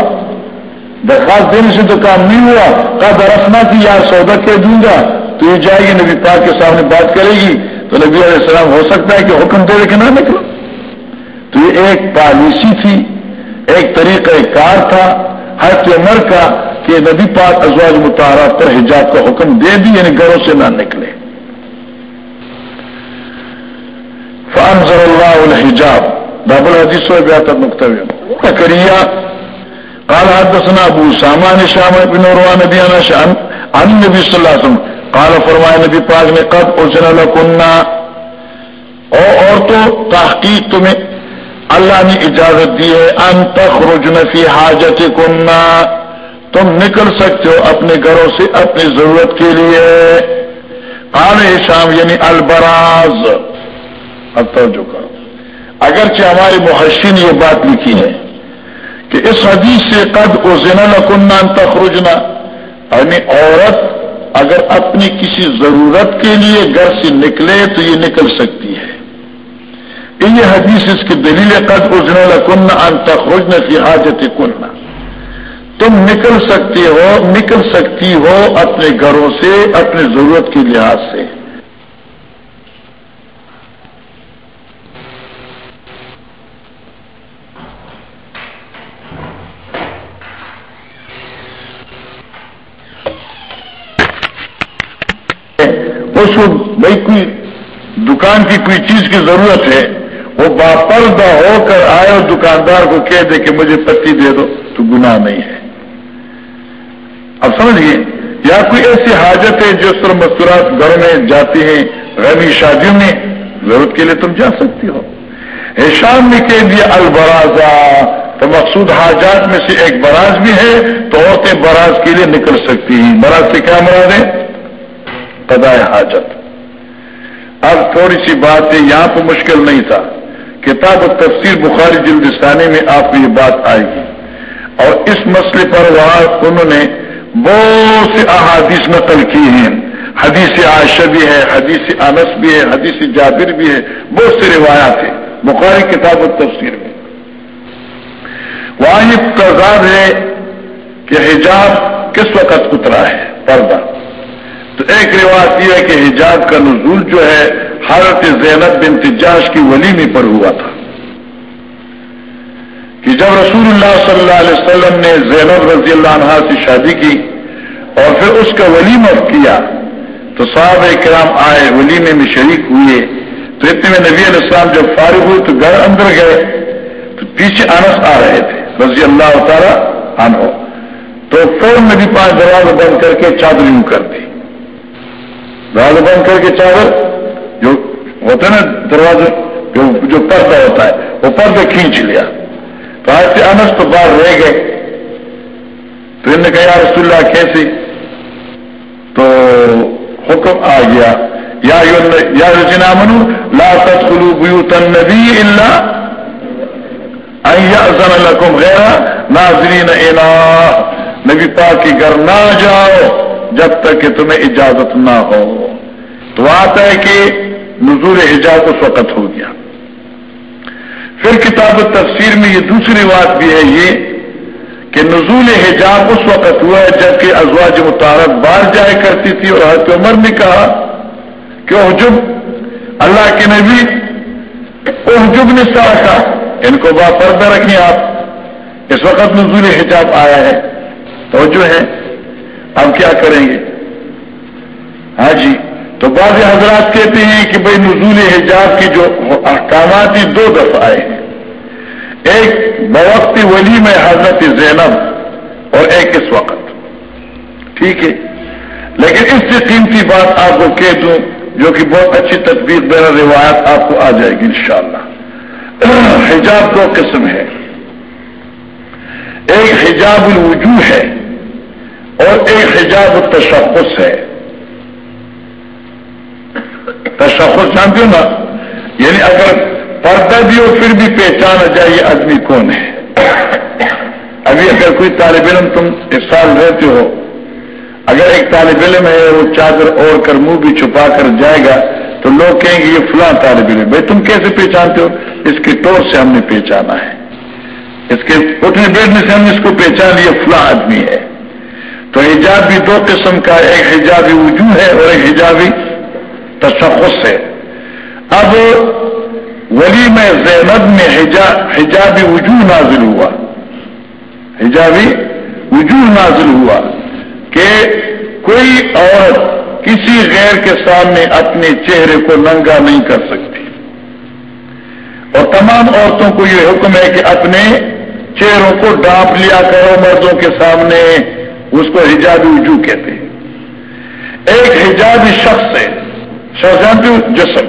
درخواست دینے سے تو کام نہیں ہوا کہا درخنا کی یار سودا کہہ دوں گا تو یہ جائے گی، نبی پاک کے سامنے بات کرے گی، تو نبی علیہ السلام ہو سکتا ہے کہ حکم دے دے کہ نہ نکلو۔ تو یہ ایک پالیسی تھی، ایک طریقہ کار تھا، حضرت عمر کا کہ نبی پاک ازواج متحرہ پر حجاب کا حکم دے دی یعنی گھروں سے نہ نکلے۔ فانزل اللہ الحجاب۔ باب الحدیث و بیات مکتب کریہ قال حدثنا ابو سامان شام بن روان نبی عن نبی صلی اللہ علیہ وسلم قال فرمایا نبی پاک نے، قد اذن لکننا او عورتوں تحقیق تمہیں اللہ نے اجازت دی ہے، ان تخرجن فی حاجت کننا تم نکل سکتے ہو اپنے گھروں سے اپنی ضرورت کے لیے۔ آنے شام یعنی البراز۔ اب توجہ کرو۔ اگرچہ ہمارے محشین یہ بات لکھی ہے کہ اس حدیث سے قد او زنا کننا ان تخرجنا یعنی عورت اگر اپنی کسی ضرورت کے لیے گھر سے نکلے تو یہ نکل سکتی ہے۔ یہ حدیث اس کی دلیل قد اجن کن ان کی حاجت کننا تم نکل سکتے ہو، نکل سکتی ہو اپنے گھروں سے، اپنے ضرورت کے لحاظ سے۔ اس بھائی کوئی دکان کی کوئی چیز کی ضرورت ہے، وہ باپردہ ہو کر آئے اور دکاندار کو کہہ دے کہ مجھے پتی دے دو، تو گناہ نہیں ہے۔ اب سمجھیے، یا کوئی ایسی حاجت ہے جو طرح مستورات گھروں میں جاتی ہیں غنی شادیوں میں، ضرورت کے لیے تم جا سکتی ہو۔ ایشان نے کہہ دیا البرازا تو مقصود حاجات میں سے ایک براز بھی ہے، تو عورتیں براز کے لیے نکل سکتی ہیں۔ براز سے کیا مراد ہے؟ قدائے حاجت۔ اب تھوڑی سی بات ہے یہاں پہ مشکل نہیں تھا۔ کتاب و تفسیر بخاری جلدستانی میں آپ کو یہ بات آئے گی اور اس مسئلے پر وہاں انہوں نے بہت سے احادیث نقل کی ہیں۔ حدیث عائشہ بھی ہے، حدیث انس بھی ہے، حدیث جابر بھی ہے۔ بہت سی روایات ہیں۔ بخاری کتاب و تفسیر میں۔ وہاں یہ تضاد ہے کہ حجاب کس وقت اترا ہے؟ پردہ۔ تو ایک روایت یہ ہے کہ حجاب کا نزول جو ہے، حضرت زینب بن تجاش کی ولیمی پر ہوا تھا۔ کہ جب رسول اللہ صلی اللہ علیہ وسلم نے زینب رضی اللہ عنہ سے شادی کی اور پھر اس کا ولیمہ کیا، تو صاحب کرام آئے ولیمے میں شریک ہوئے۔ تو اتنے میں نبی علیہ السلام جب فارغ ہوئے، تو گھر اندر گئے۔ تو پیچھے انس آ رہے تھے، رضی اللہ تعالیٰ عنہ۔ تو فوراً نبی پانچ دروازہ بند کر کے چادر کر دی۔ دروازہ بند کر کے چادر جو ہوتا ہے نا دروازے جو جو پردہ ہوتا ہے، وہ پردہ کھینچ لیا۔ تو آج سے انس تو باہر رہ گئے۔ تو انہوں نے کہا، یا رسول اللہ کیسے تو حکم آ گیا۔ یا رجنا منو لا تدخلوا بیوت النبی الا ان یأذن لکم غیر ناظرین انا نبی پاک کی گھر نہ جاؤ۔ جب تک کہ تمہیں اجازت نہ ہو۔ تو آتا ہے کہ نزول حجاب اس وقت ہو گیا۔ پھر کتاب تفسیر میں یہ دوسری بات بھی ہے یہ کہ نزول حجاب اس وقت ہوا ہے جبکہ ازواج متعارف باہر جائے کرتی تھی اور حضرت عمر نے کہا کہ حجب اللہ کے نبی حجب نے کہا۔ ان کو با پردہ رکھیں آپ۔ اس وقت نزول حجاب آیا ہے۔ تو جو ہے۔ اب کیا کریں گے؟ ہاں جی تو بعض حضرات کہتے ہیں کہ بھائی نزول حجاب کی جو احکامات ہی دو دفعہ آئے ہیں۔ ایک بوقت ولی میں حضرت زینب اور ایک اس وقت۔ ٹھیک ہے؟ لیکن اس سے قیمتی بات آپ کو کہہ دوں، جو کہ بہت اچھی تصویر میرا روایت آپ کو آ جائے گی انشاءاللہ۔ حجاب دو قسم ہے ایک حجاب الوجوہ ہے۔ اور ایک حجاب التشخص ہے۔ تشخص جانتے ہو نا؟ یعنی اگر پردہ بھی ہو پھر بھی پہچانا جائے یہ آدمی کون ہے۔ ابھی اگر کوئی طالب علم تم اس سال رہتے ہو، اگر ایک طالب علم ہے، وہ چادر اوڑھ کر منہ بھی چھپا کر جائے گا، تو لوگ کہیں گے یہ فلاں طالب علم بھائی تم کیسے پہچانتے ہو؟ اس کے طور سے ہم نے پہچانا ہے۔ اس کے اٹھنے بیٹھنے سے ہم نے اس کو پہچان لیا، فلاں آدمی ہے۔ تو حجاب بھی دو قسم کا، ایک حجابی وجوہ ہے اور ایک حجابی تشخص ہے۔ اب ولی میں زینب میں حجابی وجوہ نازل ہوا۔ حجابی وجوہ نازل ہوا کہ کوئی عورت کسی غیر کے سامنے اپنے چہرے کو ننگا نہیں کر سکتی۔ اور تمام عورتوں کو یہ حکم ہے کہ اپنے چہروں کو ڈانپ لیا کرو مردوں کے سامنے۔ اس کو حجابی وجوہ کہتے ہیں۔ ایک حجابی شخص ہے جانتے جسم۔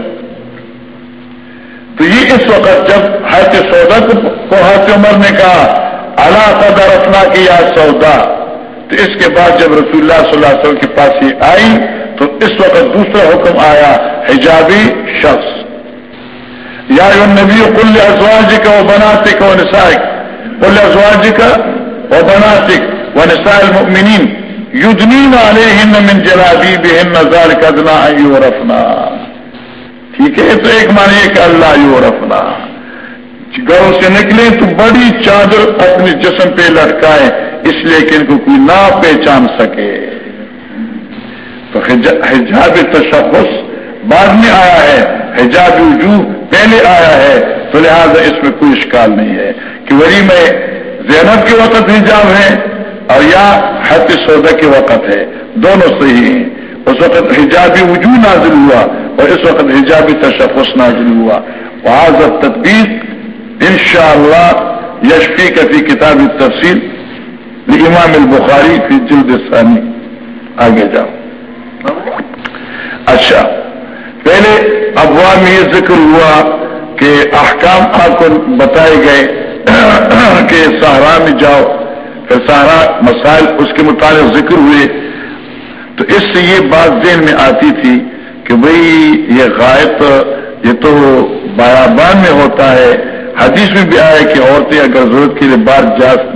تو یہ اس وقت جب حیرت سودا کو حضرت عمر نے کہا اللہ قدر رفنا کی یا سودا تو اس کے بعد جب رسول اللہ صلی اللہ علیہ وسلم کے پاس یہ آئی، تو اس وقت دوسرا حکم آیا، حجابی شخص۔ یا نبی کل ازواج کا وہ بناتے وہ نسائق کل ازواج کا وہ بناتے وہ نسائل المؤمنین یدنی والے ہند من جلابی بہن نظار کدنا ٹھیک ہے؟ تو ایک مانے کہ اللہ یورفنا گھروں سے نکلے تو بڑی چادر اپنے جسم پہ لٹکائے اس لیے کہ ان کو کوئی نہ پہچان سکے. تو حجاب تشخص بعد میں آیا ہے، حجاب وجوہ پہلے آیا ہے، تو لہٰذا اس میں کوئی اشکال نہیں ہے. کہ وہی میں زینب کے وقت حجاب ہے اور یا حت سودا کے وقت ہے، دونوں صحیح ہیں۔ اس وقت حجابی وجوہ نازل ہوا اور اس وقت حجابی تشخص نازل ہوا۔ وہاں تدبیر ان شاء اللہ یشفی کا فی کتاب تفصیل امام البخاری فی جلد ثانی آگے جاؤ۔ اچھا پہلے افواہ میں یہ ذکر ہوا کہ احکام آپ کو بتائے گئے کہ سہارا میں جاؤ۔ پھر سہارا مسائل اس کے متعلق ذکر ہوئے۔ تو اس سے یہ بات ذہن میں آتی تھی کہ بھئی یہ غائب یہ تو بیابان میں ہوتا ہے۔ حدیث میں بھی آیا کہ عورتیں اگر ضرورت کے لیے باہر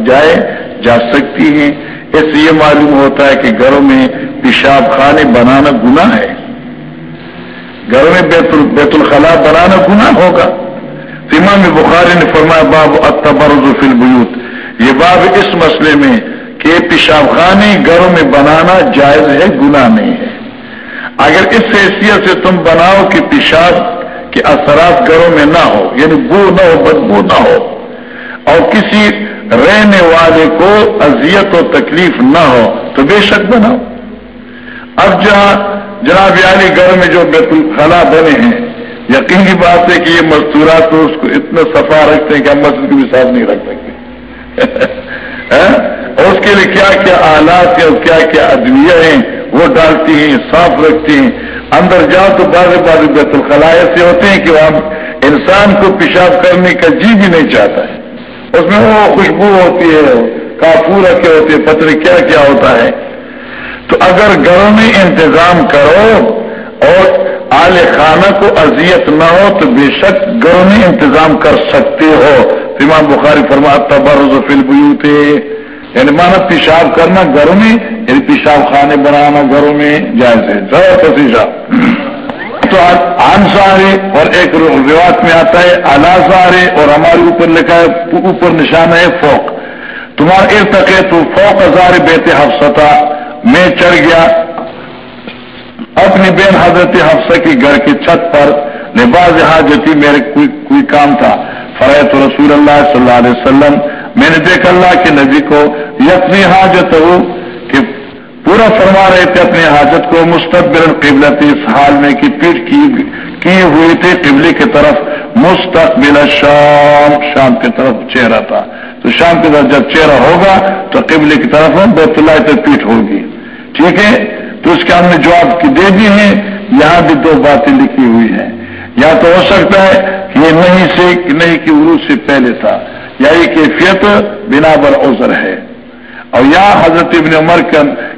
جائے جا سکتی ہیں۔ اس سے یہ معلوم ہوتا ہے کہ گھروں میں پیشاب خانے بنانا گناہ ہے۔ گھر میں بیت بیت الخلا بنانا گناہ ہوگا۔ امام بخاری نے فرمایا، باب اتبرز فی البیوت۔ یہ باب اس مسئلے میں کہ پیشاب خانے گھروں میں بنانا جائز ہے، گناہ نہیں ہے۔ اگر اس حیثیت سے تم بناؤ کہ پیشاب کے اثرات گھروں میں نہ ہو یعنی بو نہ ہو، بدبو نہ ہو، اور کسی رہنے والے کو اذیت و تکلیف نہ ہو، تو بے شک بناؤ۔ اب جہاں جناب علی گھر میں جو بیت الخلا بنے ہیں، یقینی بات ہے کہ یہ مزدورات تو اس کو اتنا صفا رکھتے ہیں کہ ہم مسجد کو بھی صاف نہیں رکھ سکتے۔ اور اس کے لیے کیا کیا آلات اور کیا کیا ادویہ ہیں؟ وہ ڈالتی ہیں صاف رکھتی ہیں۔ اندر جاؤ تو بعض بعض بیت الخلا ایسے ہوتے ہیں کہ وہ انسان کو پیشاب کرنے کا جی بھی نہیں چاہتا ہے۔ اس میں وہ خوشبو ہوتی ہے، کافور رکھے ہوتے ہیں پتھر کیا کیا ہوتا ہے۔ تو اگر گھروں میں انتظام کرو اور آل خانہ کو اذیت نہ ہو تو بے شک گھروں میں انتظام کر سکتے ہو۔ امام بخاری فرما تبرز فل تھے یعنی مانا پیشاب کرنا گھروں میں یعنی پیشاب خانے بنانا گھروں میں جائز ہے۔ ذرا تو آن سارے اور ایک روایت میں آتا ہے الا سارے اور ہمارے اوپر لکھا ہے، اوپر نشان ہے فوق۔ تمہارا ارتقے تو فوق ہزار بیتے حفصتا میں چڑھ گیا اپنی بین حضرت حفصہ کی گھر کی چھت پر لباس حاجتی میرے کوئی کوئی کام تھا۔ فریت رسول اللہ صلی اللہ علیہ وسلم، میں نے دیکھا اللہ کے نبی کو یقنی حاجت ہو کہ پورا فرما رہے تھے اپنی حاجت کو۔ مستقبل قبلت اس حال میں کہ پیٹ کی ہوئی تھے قبلے کی طرف۔ مستقبل شام شام کی طرف چہرہ تھا۔ تو شام کی طرف جب چہرہ ہوگا تو قبلے کی طرف بیت اللہ تک پیٹ ہوگی۔ ٹھیک ہے؟ تو اس کے ہم نے جواب کی دے دی ہیں، یہاں بھی دو باتیں لکھی ہوئی ہیں۔ یا تو ہو سکتا ہے کہ یہ نہیں سے نہیں کہ عروج سے پہلے تھا، یا یہ کیفیت بنا بر اوزر ہے۔ اور یا حضرت ابن عمر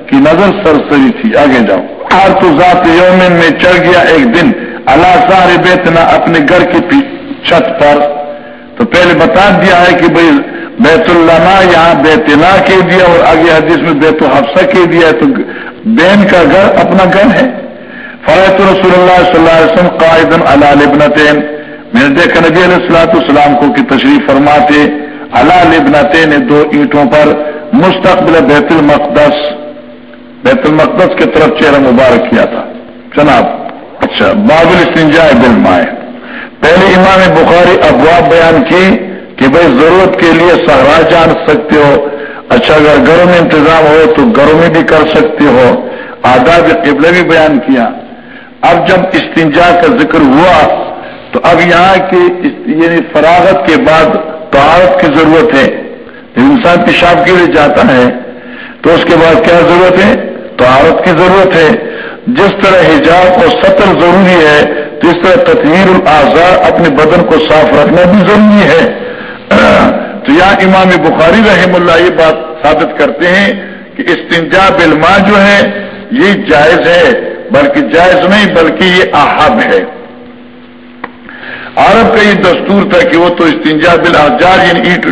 کی نظر سرسری تھی، آگے جاؤ۔ ہر تو ذات یومن میں چڑھ گیا ایک دن اللہ سارے بیتنا اپنے گھر کی چھت پر۔ تو پہلے بتا دیا ہے کہ بھائی بیت اللہ یہاں بیتنا کے دیا، اور آگے حدیث میں بیت الحفصہ کے دیا ہے۔ تو بین کا گھر اپنا گھر ہے۔ فیت رسول اللہ صلی اللہ علیہ وسلم قائد اللہ لبنتین میں نے دیکھا نبی علیہ السلاۃ السلام کو کی تشریف فرماتے اللہ لبنتین دو اینٹوں پر مستقبل بیت المقدس۔ بیت المقدس کی طرف چہرہ مبارک کیا تھا۔ جناب اچھا بابل سنجائے دل مائے پہلے امام بخاری ابواب بیان کی کہ بھائی ضرورت کے لیے سہارا جان سکتے ہو۔ اچھا اگر گھروں میں انتظام ہو تو گھروں میں بھی کر سکتے ہو۔ آداب قبل بھی بیان کیا۔ اب جب استنجا کا ذکر ہوا تو اب یہاں کی یعنی فراغت کے بعد طہارت کی ضرورت ہے۔ انسان پیشاب کے لیے جاتا ہے تو اس کے بعد کیا ضرورت ہے؟ طہارت کی ضرورت ہے۔ جس طرح حجاب اور سطر ضروری ہے، تو اس طرح تطہیر الاضاء اپنے بدن کو صاف رکھنا بھی ضروری ہے۔ تو یہاں امام بخاری رحم اللہ یہ بات ثابت کرتے ہیں کہ استنجا بالما جو ہے، یہ جائز ہے، بلکہ جائز نہیں، بلکہ یہ احب ہے۔ عرب کا یہ دستور تھا کہ وہ تو استنجا بل یعنی اینٹ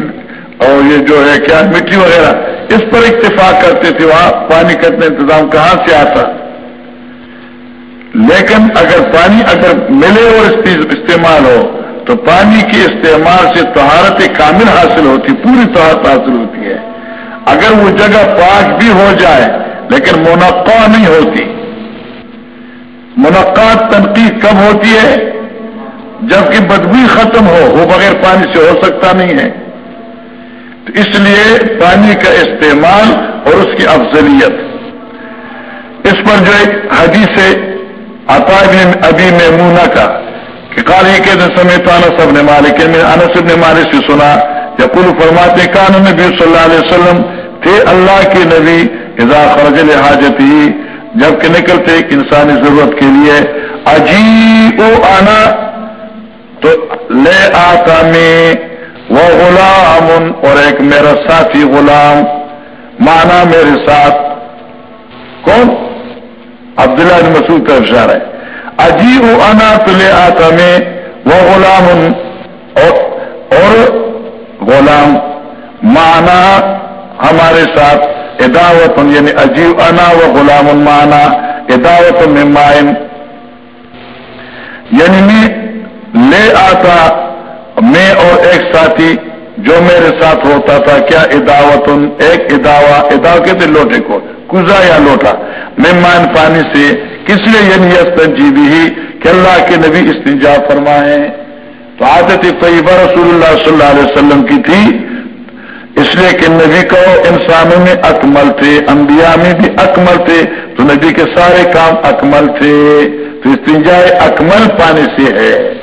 اور یہ جو ہے، کیا مٹی وغیرہ، اس پر اتفاق کرتے تھے۔ وہاں پانی کا انتظام کہاں سے آتا؟ لیکن اگر پانی اگر ملے اور استعمال ہو تو پانی کے استعمال سے تہارت کامل حاصل ہوتی، پوری طہارت حاصل ہوتی ہے۔ اگر وہ جگہ پاک بھی ہو جائے، لیکن منقع نہیں ہوتی۔ منقع تنقید کب ہوتی ہے؟ جبکہ بدبو ختم ہو، وہ بغیر پانی سے ہو سکتا نہیں ہے۔ تو اس لیے پانی کا استعمال اور اس کی افضلیت۔ اس پر جو ایک حدیث ہے ابھی میمونہ کا۔ کہ کالی کے دن سمیت انس ابن مالک میں انس ابن مالک سے سنا یا کل فرماتے، کان نبی صلی اللہ علیہ وسلم، تھے اللہ کے نبی، اذا خرج حاجتی جبکہ نکلتے ایک انسانی ضرورت کے لیے اجی او آنا تو لے آتا میں، وہ غلام اور ایک میرا ساتھی غلام مانا میرے ساتھ، کون؟ عبداللہ بن مسعود کا اشارہ ہے۔ اجی او آنا تو لے آتا میں، وہ غلام، اور غلام، مانا ہمارے ساتھ اداوت یعنی عجیب، انا و غلام، مانا اداوت میں مائن یعنی میں لے آتا میں اور ایک ساتھی جو میرے ساتھ ہوتا تھا، کیا اداوت ایک اداوا اداو کہتے لوٹے کو۔ کزا یا لوٹا۔ میں مان پانی سے کس لیے یعنی تنجیبی ہی کہ اللہ کے نبی استنجا فرمائے۔ تو عادت طیبہ رسول اللہ صلی اللہ علیہ وسلم کی تھی۔ اس لیے کہ نبی کو انسانوں میں اکمل تھے، انبیاء میں بھی اکمل تھے۔ تو نبی کے سارے کام اکمل تھے۔ تو استنجا اکمل پانی سے ہے۔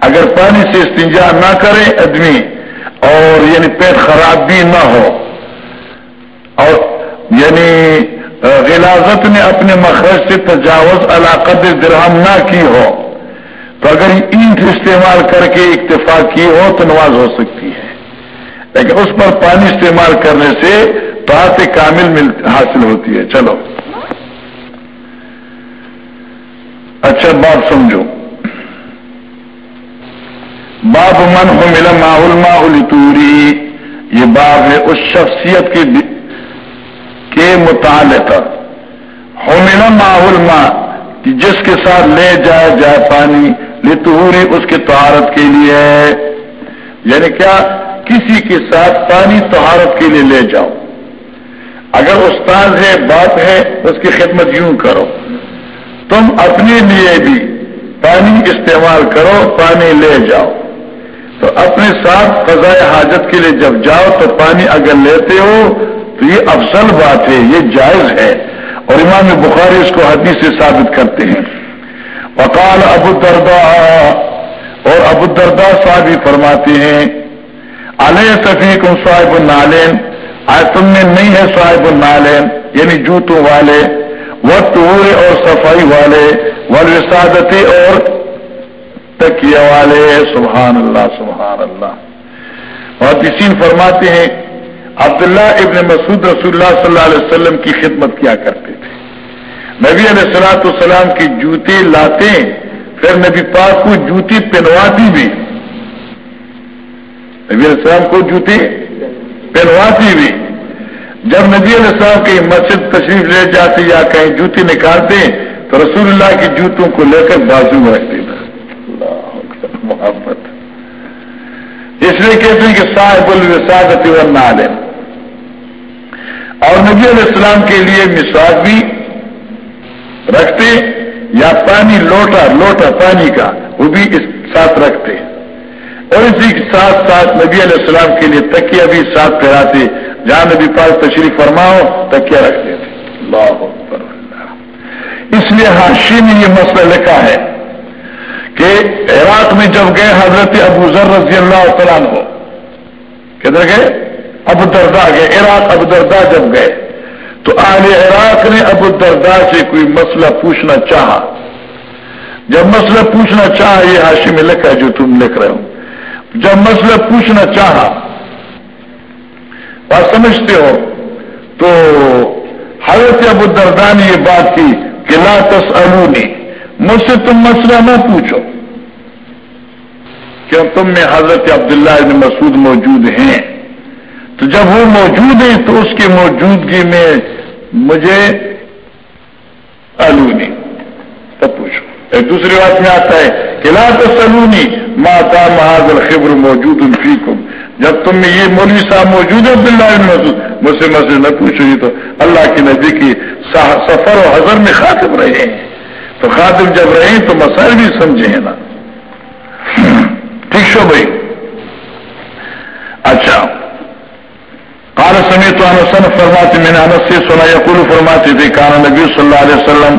اگر پانی سے استنجا نہ کرے آدمی، اور یعنی پیٹ خراب بھی نہ ہو اور یعنی غلازت نے اپنے مخرج سے تجاوز علاقت درہم نہ کی ہو۔ تو اگر اینٹ استعمال کر کے اتفاق کی ہو تو نواز ہو سکتی ہے۔ لیکن اس پر پانی استعمال کرنے سے طاعت کامل حاصل ہوتی ہے۔ چلو۔ اچھا بات سمجھو۔ باب من ہو ملا ماحول ماحول توری یہ باب ہے اس شخصیت کے متعلق ہو ماحول ماں جس کے ساتھ لے جائے جائے پانی لتوری اس کے طہارت کے لیے۔ یعنی کیا؟ کسی کے ساتھ پانی طہارت کے لیے لے جاؤ۔ اگر استاد ہے، باپ ہے، اس کی خدمت یوں کرو۔ تم اپنے لیے بھی پانی استعمال کرو، پانی لے جاؤ۔ تو اپنے ساتھ فضائے حاجت کے لیے جب جاؤ، تو پانی اگر لیتے ہو، تو یہ افضل بات ہے، یہ جائز ہے۔ اور امام بخاری اس کو حدیث سے ثابت کرتے ہیں۔ وقال ابو دردا اور ابو دردا صاحب ہی فرماتے ہیں علیہ صفیق صاحب النالین آج تم میں نہیں ہے صاحب النالین یعنی جوتوں والے وہ ٹور اور صفائی والے وسادتی اور تکیہ والے۔ سبحان اللہ سبحان اللہ۔ اور تسین فرماتے ہیں عبداللہ ابن مسعود رسول اللہ صلی اللہ علیہ وسلم کی خدمت کیا کرتے تھے۔ نبی علیہ السلاۃ السلام کی جوتے لاتے، پھر نبی پاک کو جوتی پہنواتی بھی نبی علیہ السلام کو جوتی پہنواتی بھی جب نبی علیہ السلام کی مسجد تشریف لے جاتے یا کہیں جوتی نکالتے، تو رسول اللہ کی جوتوں کو لے کر بازو میں رکھتے محبت۔ اس لیے کہتے ہیں کہ صاحب الوسادت عالم اور نبی علیہ السلام کے لیے مساج بھی رکھتے یا پانی لوٹا لوٹا پانی کا وہ بھی اس ساتھ رکھتے اور اسی کے ساتھ ساتھ نبی علیہ السلام کے لیے تکیا بھی ساتھ پھیراتے جہاں نبی پاک تشریف فرماؤ تکیا رکھتے تھے اللہ اس لیے ہاشی نے یہ مسئلہ لکھا ہے کہ عراق میں جب گئے حضرت ابو ذر رضی اللہ تعالیٰ ہو کدھر گئے؟ ابو دردا گئے عراق ابو دردا جب گئے تو آل عراق نے ابو دردا سے کوئی مسئلہ پوچھنا چاہا۔ جب مسئلہ پوچھنا چاہا، یہ ہاشی میں لکھا جو تم لکھ رہے ہو۔ جب مسئلہ پوچھنا چاہا بات سمجھتے ہو، تو حضرت ابو دردان نے یہ بات کی کہ لا تسألونی، مجھ سے تم مسئلہ نہ پوچھو۔ کیوں؟ تم میں حضرت عبداللہ ابن مسعود موجود ہیں۔ تو جب وہ موجود ہے تو اس کی موجودگی میں مجھے الونی تب پوچھو۔ ایک دوسری بات میں آتا ہے کہ لا تو سلونی ماتا محاذ الخبر موجود فیکم۔ جب تم میں یہ مولوی صاحب موجود ہے موجود مجھ سے مسئلہ نہ پوچھو گی تو۔ اللہ کی نبی کی سفر و حضر میں خاطب رہے ہیں۔ تو خاطب جب رہے تو مسائل بھی سمجھے نا۔ ٹھیک شو بھائی۔ اچھا۔ کال سمیت انسن فرماتے میں نے انس سے سنا یقول فرماتے تھے کان نبی صلی اللہ علیہ وسلم،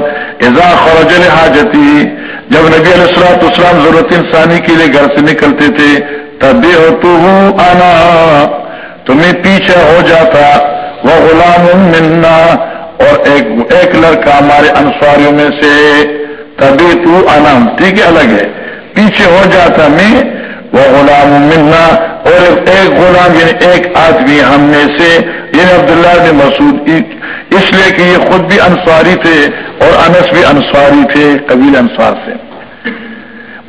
اذا خرج حاجتی جب نبی علیہ السلام اسلام ضرورت انسانی کے لیے گھر سے نکلتے تھے تب ہو تو آنا تمہیں پیچھے ہو جاتا وہ غلام منا اور ایک ایک لڑکا ہمارے انسواریوں میں سے تبھی تو آنا ٹھیک ہے، الگ ہے۔ پیچھے ہو جاتا میں وہ غلام منا اور ایک غلام یعنی ایک آدمی ہم میں سے یعنی عبداللہ نے مسعود، اس لیے کہ یہ خود بھی انصاری تھے اور انس بھی انصاری تھے قبیل انصار سے۔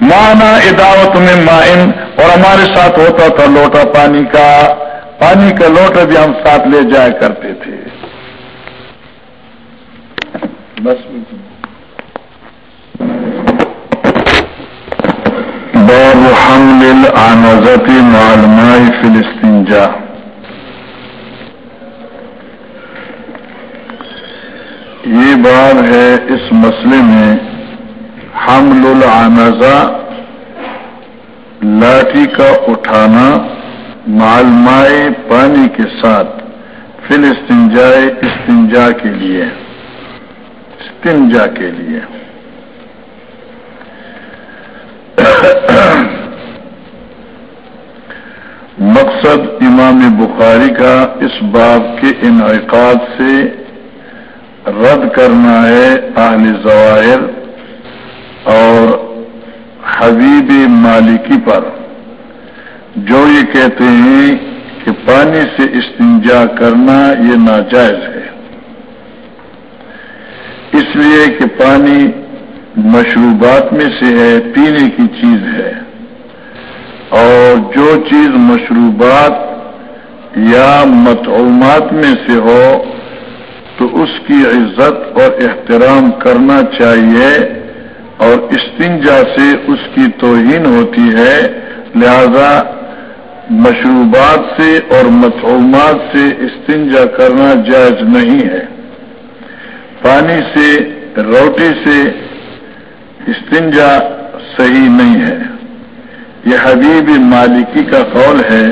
مانا اداوت میں مائن اور ہمارے ساتھ ہوتا تھا لوٹا پانی کا پانی کا لوٹا بھی ہم ساتھ لے جایا کرتے تھے۔ بس۔ باب حمل العنزت معلوماء فلسطینجا یہ باب ہے اس مسئلے میں حمل العنزہ لاٹھی کا اٹھانا معلومائے پانی کے ساتھ فلسطنجائے استنجا کے لیے استنجا کے لیے۔ مقصد امام بخاری کا اس باب کے انعقاد سے رد کرنا ہے اہل ظواہر اور حبیب مالکی پر، جو یہ کہتے ہیں کہ پانی سے استنجا کرنا یہ ناجائز ہے۔ اس لیے کہ پانی مشروبات میں سے ہے، پینے کی چیز ہے۔ اور جو چیز مشروبات یا متعومات میں سے ہو، تو اس کی عزت اور احترام کرنا چاہیے اور استنجا سے اس کی توہین ہوتی ہے۔ لہذا مشروبات سے اور متعومات سے استنجا کرنا جائز نہیں ہے۔ پانی سے، روٹی سے استنجا صحیح نہیں ہے۔ یہ حبیب مالکی کا قول ہے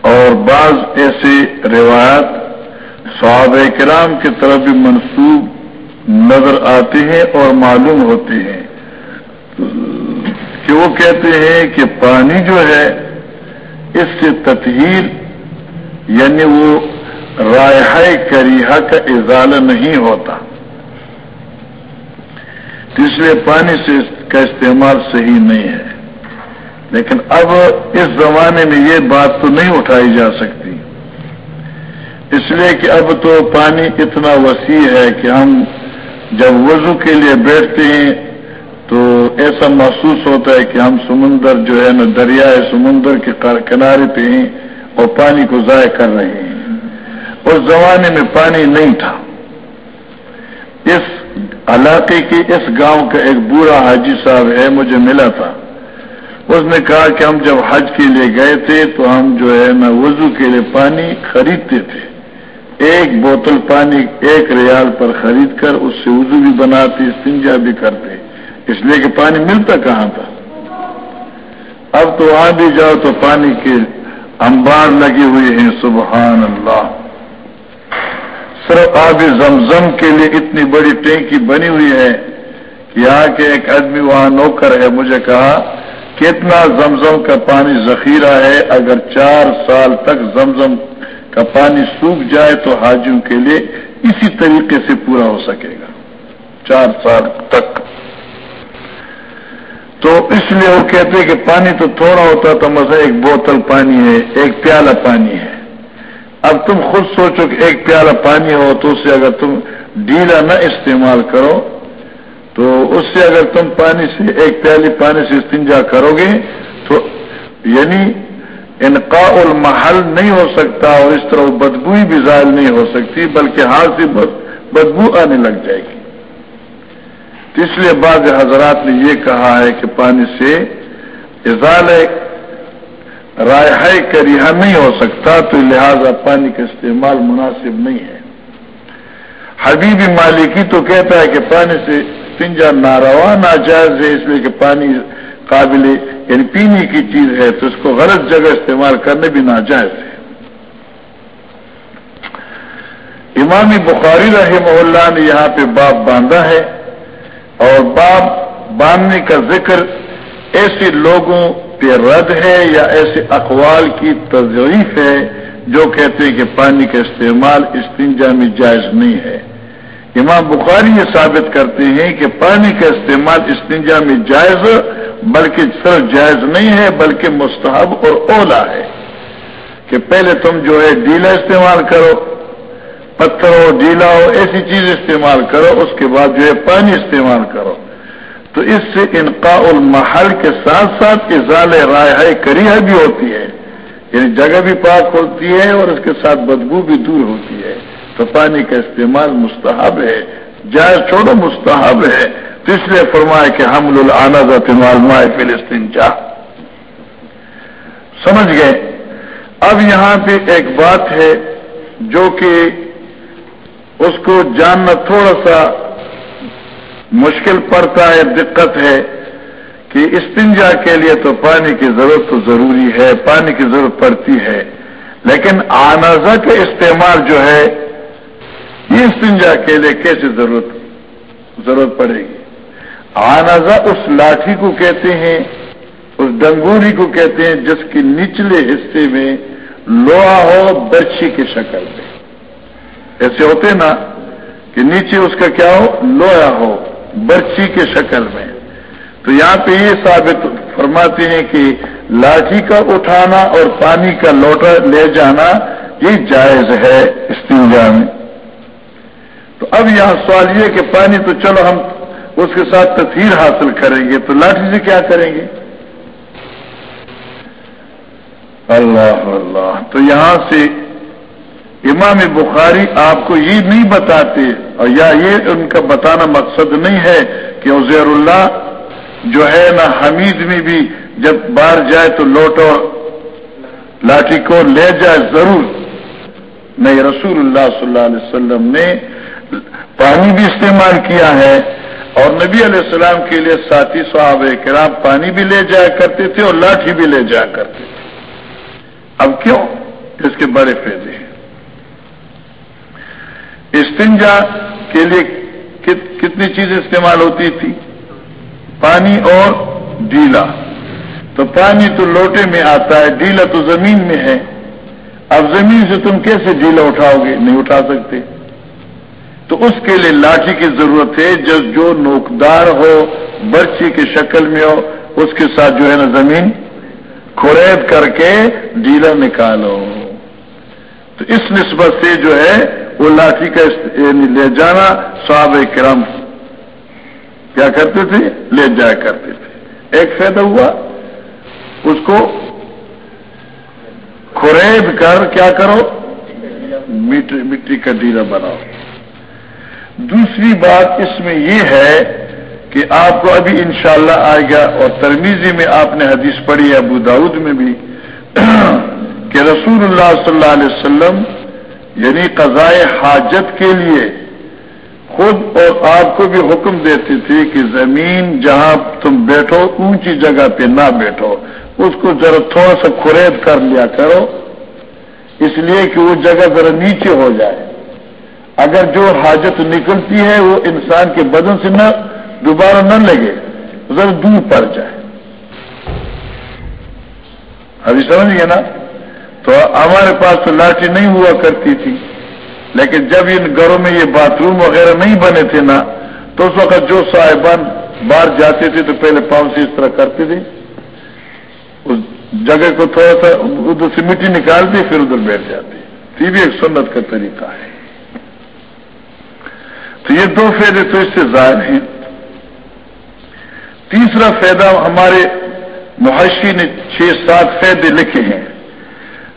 اور بعض ایسے روایت صحابہ کرام کی طرف بھی منسوب نظر آتے ہیں اور معلوم ہوتے ہیں کہ وہ کہتے ہیں کہ پانی جو ہے، اس سے تطہیر یعنی وہ رائے کریحا کا اضالہ نہیں ہوتا۔ اس لیے پانی سے کا استعمال صحیح نہیں ہے۔ لیکن اب اس زمانے میں یہ بات تو نہیں اٹھائی جا سکتی۔ اس لیے کہ اب تو پانی اتنا وسیع ہے کہ ہم جب وضو کے لیے بیٹھتے ہیں تو ایسا محسوس ہوتا ہے کہ ہم سمندر جو ہے نا دریائے سمندر کے کنارے پہ ہیں اور پانی کو ضائع کر رہے ہیں۔ اس زمانے میں پانی نہیں تھا۔ اس علاقے کے اس گاؤں کا ایک بوڑھا حاجی صاحب ہے، مجھے ملا تھا۔ اس نے کہا کہ ہم جب حج کے لیے گئے تھے تو ہم جو ہے نا وضو کے لیے پانی خریدتے تھے۔ ایک بوتل پانی ایک ریال پر خرید کر اس سے وضو بھی بناتے سنجا بھی کرتے۔ اس لیے کہ پانی ملتا کہاں تھا؟ اب تو وہاں بھی جاؤ تو پانی کے انبار لگے ہوئے ہیں، سبحان اللہ۔ صرف آب زمزم کے لیے اتنی بڑی ٹینکی بنی ہوئی ہے کہ یہاں کے ایک آدمی وہاں نوکر ہے، مجھے کہا کتنا زمزم کا پانی ذخیرہ ہے؟ اگر چار سال تک زمزم کا پانی سوکھ جائے تو حاجیوں کے لیے اسی طریقے سے پورا ہو سکے گا۔ چار سال تک۔ تو اس لیے وہ کہتے کہ پانی تو تھوڑا ہوتا تو مزہ ایک بوتل پانی ہے، ایک پیالہ پانی ہے۔ اب تم خود سوچو کہ ایک پیالہ پانی ہو تو اسے اگر تم ڈھیلا نہ استعمال کرو تو اس سے اگر تم پانی سے ایک پیالی پانی سے استنجا کرو گے، تو یعنی انقاء المحل نہیں ہو سکتا اور اس طرح بدبوئی بھی ظاہر نہیں ہو سکتی، بلکہ ہاتھ سے بدبو آنے لگ جائے گی۔ اس لیے بعض حضرات نے یہ کہا ہے کہ پانی سے ازال رائے کریہ نہیں ہو سکتا، تو لہذا پانی کا استعمال مناسب نہیں ہے۔ حبیب مالکی تو کہتا ہے کہ پانی سے پنجا ناروا ناجائز ہے، اس لیے کہ پانی قابل یعنی پینے کی چیز ہے، تو اس کو غلط جگہ استعمال کرنے بھی ناجائز ہے۔ امامی بخاری رحمہ اللہ نے یہاں پہ باپ باندھا ہے اور باپ باندھنے کا ذکر ایسے لوگوں پہ رد ہے یا ایسے اقوال کی تضعیف ہے جو کہتے ہیں کہ پانی کا استعمال استنجا میں جائز نہیں ہے۔ امام بخاری یہ ثابت کرتے ہیں کہ پانی کا استعمال استنجا میں جائز بلکہ صرف جائز نہیں ہے، بلکہ مستحب اور اولا ہے۔ کہ پہلے تم جو ہے ڈیلا استعمال کرو، پتھر ہو ڈیلا ہو ایسی چیز استعمال کرو، اس کے بعد جو ہے پانی استعمال کرو۔ تو اس سے انقاء المحل کے ساتھ ساتھ ازال رائے کریہ بھی ہوتی ہے۔ یعنی جگہ بھی پاک ہوتی ہے اور اس کے ساتھ بدبو بھی دور ہوتی ہے۔ تو پانی کا استعمال مستحب ہے۔ جائز چھوڑو، مستحب ہے۔ تو اس لیے فرمائے کہ ہم مائے فلسطین چاہ سمجھ گئے؟ اب یہاں پہ ایک بات ہے جو کہ اس کو جاننا تھوڑا سا مشکل پڑتا ہے، دقت ہے کہ استنجا کے لیے تو پانی کی ضرورت تو ضروری ہے، پانی کی ضرورت پڑتی ہے۔ لیکن آنازہ کا استعمال جو ہے یہ استنجا کے لیے کیسے ضرورت ضرورت پڑے گی؟ آنازہ اس لاٹھی کو کہتے ہیں، اس ڈنگوری کو کہتے ہیں، جس کے نچلے حصے میں لوہا ہو، برچی کی شکل میں۔ ایسے ہوتے نا کہ نیچے اس کا کیا ہو، لوہا ہو، برچی کے شکل میں۔ تو یہاں پہ یہ ثابت فرماتے ہیں کہ لاٹھی کا اٹھانا اور پانی کا لوٹا لے جانا، یہ جائز ہے استنجا میں۔ تو اب یہاں سوال یہ کہ پانی تو چلو ہم اس کے ساتھ تفہیر حاصل کریں گے تو لاٹھی سے کیا کریں گے؟ اللہ اللہ۔ تو یہاں سے امام بخاری آپ کو یہ نہیں بتاتے اور یا یہ ان کا بتانا مقصد نہیں ہے کہ عزیر اللہ جو ہے نا حمید میں بھی جب باہر جائے تو لوٹو، لاٹھی کو لے جائے ضرور۔ نہیں، رسول اللہ صلی اللہ علیہ وسلم نے پانی بھی استعمال کیا ہے اور نبی علیہ السلام کے لیے ساتھی صحاب کرام پانی بھی لے جایا کرتے تھے اور لاٹھی بھی لے جایا کرتے تھے۔ اب کیوں؟ اس کے بڑے فائدے ہیں۔ استنجا کے لیے کتنی چیزیں استعمال ہوتی تھی؟ پانی اور ڈیلا۔ تو پانی تو لوٹے میں آتا ہے، ڈیلا تو زمین میں ہے۔ اب زمین سے تم کیسے ڈیلا اٹھاؤ گے؟ نہیں اٹھا سکتے۔ تو اس کے لیے لاٹھی کی ضرورت ہے جو جو نوکدار ہو، برچی کی شکل میں ہو، اس کے ساتھ جو ہے نا زمین کھرید کر کے ڈیلا نکالو۔ تو اس نسبت سے جو ہے، وہ لاٹھی کا یعنی لے جانا صحابہ کرام کیا کرتے تھے؟ لے جایا کرتے تھے۔ ایک فائدہ ہوا، اس کو کھرید کر کیا کرو؟ مٹی کا ڈیرا بناؤ۔ دوسری بات اس میں یہ ہے کہ آپ کو ابھی انشاءاللہ آئے گا اور ترمیزی میں آپ نے حدیث پڑھی ہے، ابو داود میں بھی، کہ رسول اللہ صلی اللہ علیہ وسلم یعنی قضائے حاجت کے لیے خود اور آپ کو بھی حکم دیتی تھی کہ زمین جہاں تم بیٹھو اونچی جگہ پہ نہ بیٹھو، اس کو ذرا تھوڑا سا خرید کر لیا کرو، اس لیے کہ وہ جگہ ذرا نیچے ہو جائے۔ اگر جو حاجت نکلتی ہے وہ انسان کے بدن سے نہ، دوبارہ نہ لگے، ذرا دور پڑ جائے۔ ابھی سمجھ گئے نا؟ تو ہمارے پاس تو لاٹھی نہیں ہوا کرتی تھی، لیکن جب ان گھروں میں یہ باتھ روم وغیرہ نہیں بنے تھے نا، تو اس وقت جو صاحبان باہر جاتے تھے تو پہلے پاؤں سے اس طرح کرتے تھے۔ اس جگہ کو تھوڑا سا ادھر سے مٹی نکالتے پھر ادھر بیٹھ جاتے۔ یہ بھی ایک سنت کا طریقہ ہے۔ تو یہ دو فائدے تو اس سے ظاہر ہیں۔ تیسرا فائدہ ہمارے محشی نے چھ سات فائدے لکھے ہیں۔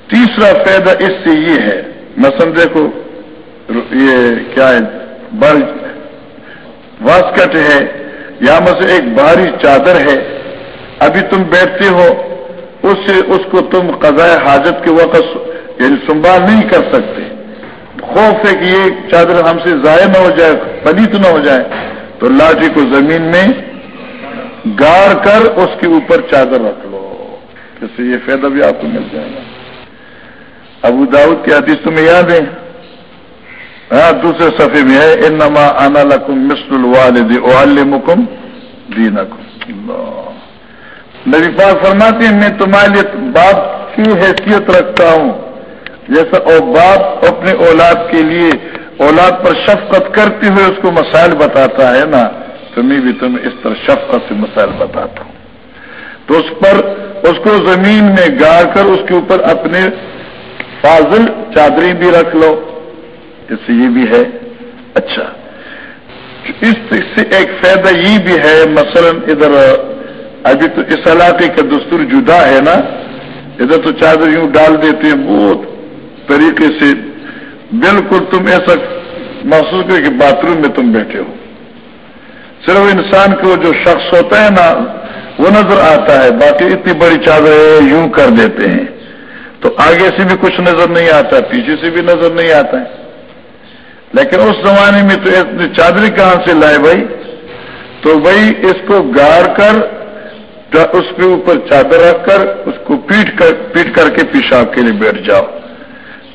تیسرا فائدہ اس سے یہ ہے مثلا دیکھو یہ کیا ہے برج واسکٹ ہے۔ یا مثلا ایک بھاری چادر ہے۔ ابھی تم بیٹھتے ہو، اس سے اس کو تم قضاء حاجت کے وقت یعنی سنبھال نہیں کر سکتے۔ خوف ہے کہ یہ چادر ہم سے ضائع نہ ہو جائے، پلیت نہ ہو جائے، تو لاٹھی کو زمین میں گاڑ کر اس کے اوپر چادر رکھ لو جس سے یہ فائدہ بھی آپ کو مل جائے گا۔ ابو داؤد کی حدیث تمہیں یاد ہے؟ ہاں دوسرے صفحے میں ہے، انما انا لکم مثل الوالد، اعلمکم دینکم۔ نبی پاک فرماتے ہیں، میں تمہارے لیے باپ کی حیثیت رکھتا ہوں۔ جیسا اور باپ اپنے اولاد کے لیے اولاد پر شفقت کرتے ہوئے اس کو مسائل بتاتا ہے نا، تمہیں بھی تم اس طرح شفقت سے مسائل بتاتا ہوں۔ تو اس پر، اس کو زمین میں گاڑ کر اس کے اوپر اپنے فاضل چادری بھی رکھ لو۔ اس سے یہ بھی ہے۔ اچھا۔ اس سے ایک فائدہ یہ بھی ہے، مثلا ادھر، ابھی تو اس علاقے کا دستور جدا ہے نا۔ ادھر تو چادر یوں ڈال دیتے ہیں، بہت طریقے سے بالکل تم ایسا محسوس کرو کہ باتھ روم میں تم بیٹھے ہو۔ صرف انسان کو جو شخص ہوتا ہے نا، وہ نظر آتا ہے، باقی اتنی بڑی چادر یوں کر دیتے ہیں۔ تو آگے سے بھی کچھ نظر نہیں آتا، پیچھے سے بھی نظر نہیں آتا۔ ہے لیکن اس زمانے میں تو اتنی چادری کہاں سے لائے بھائی؟ تو بھائی اس کو گاڑ کر، اس کے اوپر چادر رکھ کر، اس کو پیٹ کر پیٹ کر کے پیشاب کے لیے بیٹھ جاؤ۔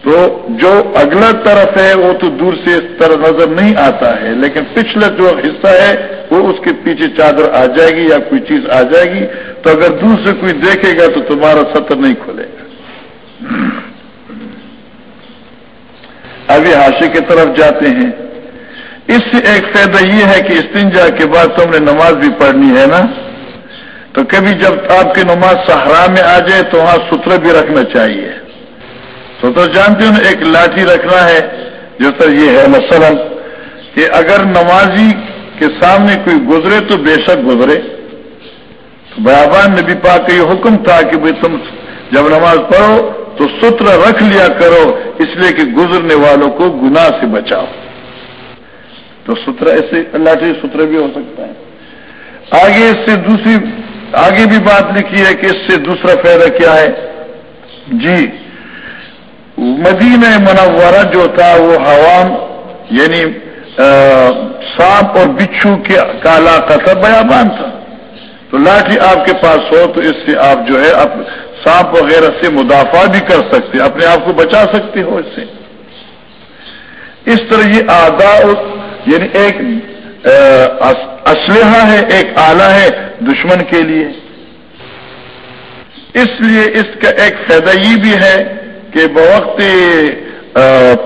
تو جو اگلا طرف ہے وہ تو دور سے اس طرح نظر نہیں آتا ہے، لیکن پچھلا جو حصہ ہے وہ اس کے پیچھے چادر آ جائے گی یا کوئی چیز آ جائے گی، تو اگر دور سے کوئی دیکھے گا تو تمہارا سطر نہیں کھلے گا۔ ابھی حاشے کی طرف جاتے ہیں۔ اس سے ایک فائدہ یہ ہے کہ استنجا کے بعد تم نے نماز بھی پڑھنی ہے نا؟ تو کبھی جب آپ کی نماز صحرا میں آ جائے تو وہاں سترہ بھی رکھنا چاہیے۔ تو تو جانتے ہوں ایک لاٹھی رکھنا ہے، جو سر یہ ہے مثلا کہ اگر نمازی کے سامنے کوئی گزرے تو بے شک گزرے۔ تو بیابان نبی پاک کا یہ حکم تھا کہ بھائی تم جب نماز پڑھو تو ستر رکھ لیا کرو، اس لیے کہ گزرنے والوں کو گناہ سے بچاؤ۔ تو سترہ ایسے لاٹھی سترہ بھی ہو سکتا ہے۔ آگے اس سے دوسری، آگے بھی بات لکھی ہے کہ اس سے دوسرا فائدہ کیا ہے۔ جی۔ مدینہ منورہ جو تھا وہ حوام یعنی سانپ اور بچھو کے کالا کا بیابان تھا۔ تو لاٹھی آپ کے پاس ہو تو اس سے آپ جو ہے سانپ وغیرہ سے مدافع بھی کر سکتے، اپنے آپ کو بچا سکتے ہو اس سے۔ اس طرح یہ آدھا یعنی ایک اسلحہ ہے، ایک آلہ ہے دشمن کے لیے۔ اس لیے اس کا ایک فائدہ یہ بھی ہے کہ بوقت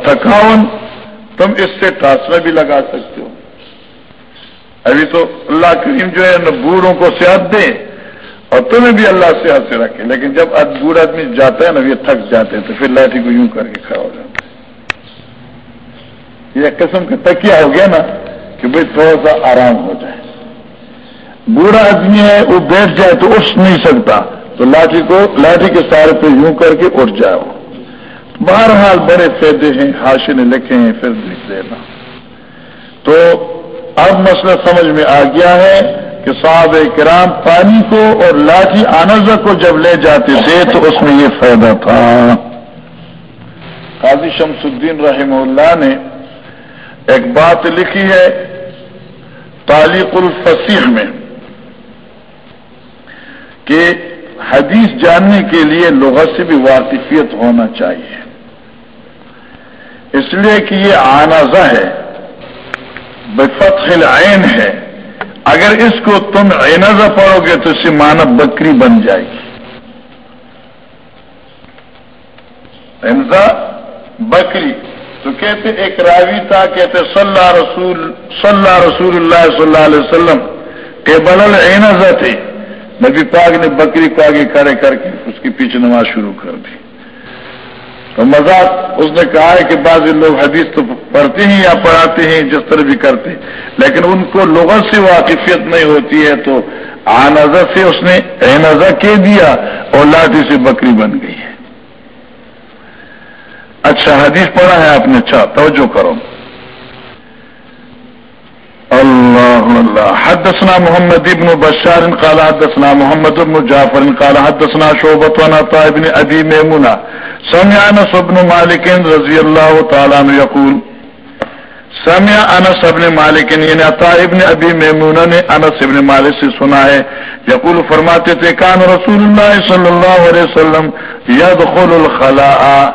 تھکاون تم اس سے ٹاسنا بھی لگا سکتے ہو۔ ابھی تو اللہ کریم جو ہے نا بوڑھوں کو صحت دے اور تمہیں بھی اللہ صحت سے رکھے۔ لیکن جب بوڑھا آدمی جاتا ہے نا یہ تھک جاتے ہیں تو پھر لاٹھی کو یوں کر کے کھڑا ہو جاتا ہے۔ یہ قسم کا تکیا ہو گیا نا کہ بھائی تھوڑا سا آرام ہو جائے۔ بوڑھا آدمی ہے، وہ بیٹھ جائے تو اٹھ نہیں سکتا۔ تو لاٹھی کو، لاٹھی کے سارے پہ یوں کر کے اٹھ جائے وہ بہرحال بڑے فائدے ہیں حاشی نے لکھے ہیں، پھر دیکھ لینا تو اب مسئلہ سمجھ میں آ گیا ہے کہ صاحب کرام پانی کو اور لاٹھی آنزہ کو جب لے جاتے تھے تو اس میں یہ فائدہ تھا۔ قاضی شمس الدین رحم اللہ نے ایک بات لکھی ہے تعلیق الفصیح میں کہ حدیث جاننے کے لیے لغت سے بھی واقفیت ہونا چاہیے۔ اس لیے کہ یہ آنازہ ہے، بفتح العین ہے۔ اگر اس کو تم اینزہ پڑھو گے تو اسے مانا بکری بن جائے گی۔ بکری۔ تو کہتے ایک راوی تھا، کہتے صلی اللہ رسول، صلی اللہ رسول اللہ صلی اللہ علیہ وسلم کہ بلل اینزہ تھے۔ نبی پاک نے بکری کو آگے کھڑے کر کے اس کی پیچھے نماز شروع کر دی۔ تو مذاق اس نے کہا ہے کہ بعض لوگ حدیث تو پڑھتے ہیں یا پڑھاتے ہیں، جس طرح بھی کرتے لیکن ان کو لوگوں سے واقفیت نہیں ہوتی ہے، تو آنزہ سے اس نے احنزہ کے دیا اور لاٹھی سے بکری بن گئی ہے۔ اچھا حدیث پڑھا ہے آپ نے؟ اچھا توجہ کرو۔ اللہ اللہ. حدثنا محمد ابن بشار قال حدثنا محمد ابن جعفر قال حدثنا شعبت ونطا ابن ابی میمونہ. سمع انس ابن مالک رضی اللہ تعالیٰ عنہ یقول، سمع انس ابن مالک یعنی عطا ابن ابی میمونہ نے انس ابن مالک سے سنا ہے۔ یقول، فرماتے تھے، کان رسول اللہ صلی اللہ علیہ وسلم یدخل الخلاء۔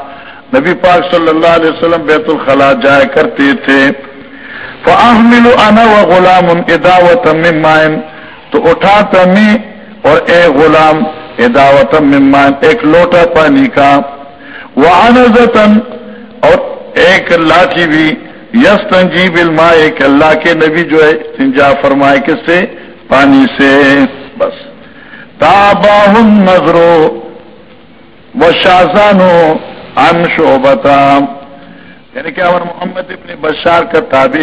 نبی پاک صلی اللہ علیہ وسلم بیت الخلاء جایا کرتے تھے۔ فاحمل انا و غلام اداوت ممائن تو اٹھاتا میں اور اے غلام اداوت ممائن ایک لوٹا پانی کا۔ وہ اور ایک لاٹھی بھی۔ یس تنجیب علما ایک اللہ کے نبی جو ہے، سنجا فرمائے کس سے پانی سے۔ بس۔ تاباہ نظرو و شاہزانو ان شوبتا یعنی کہ اور محمد ابن بشار کا تابع۔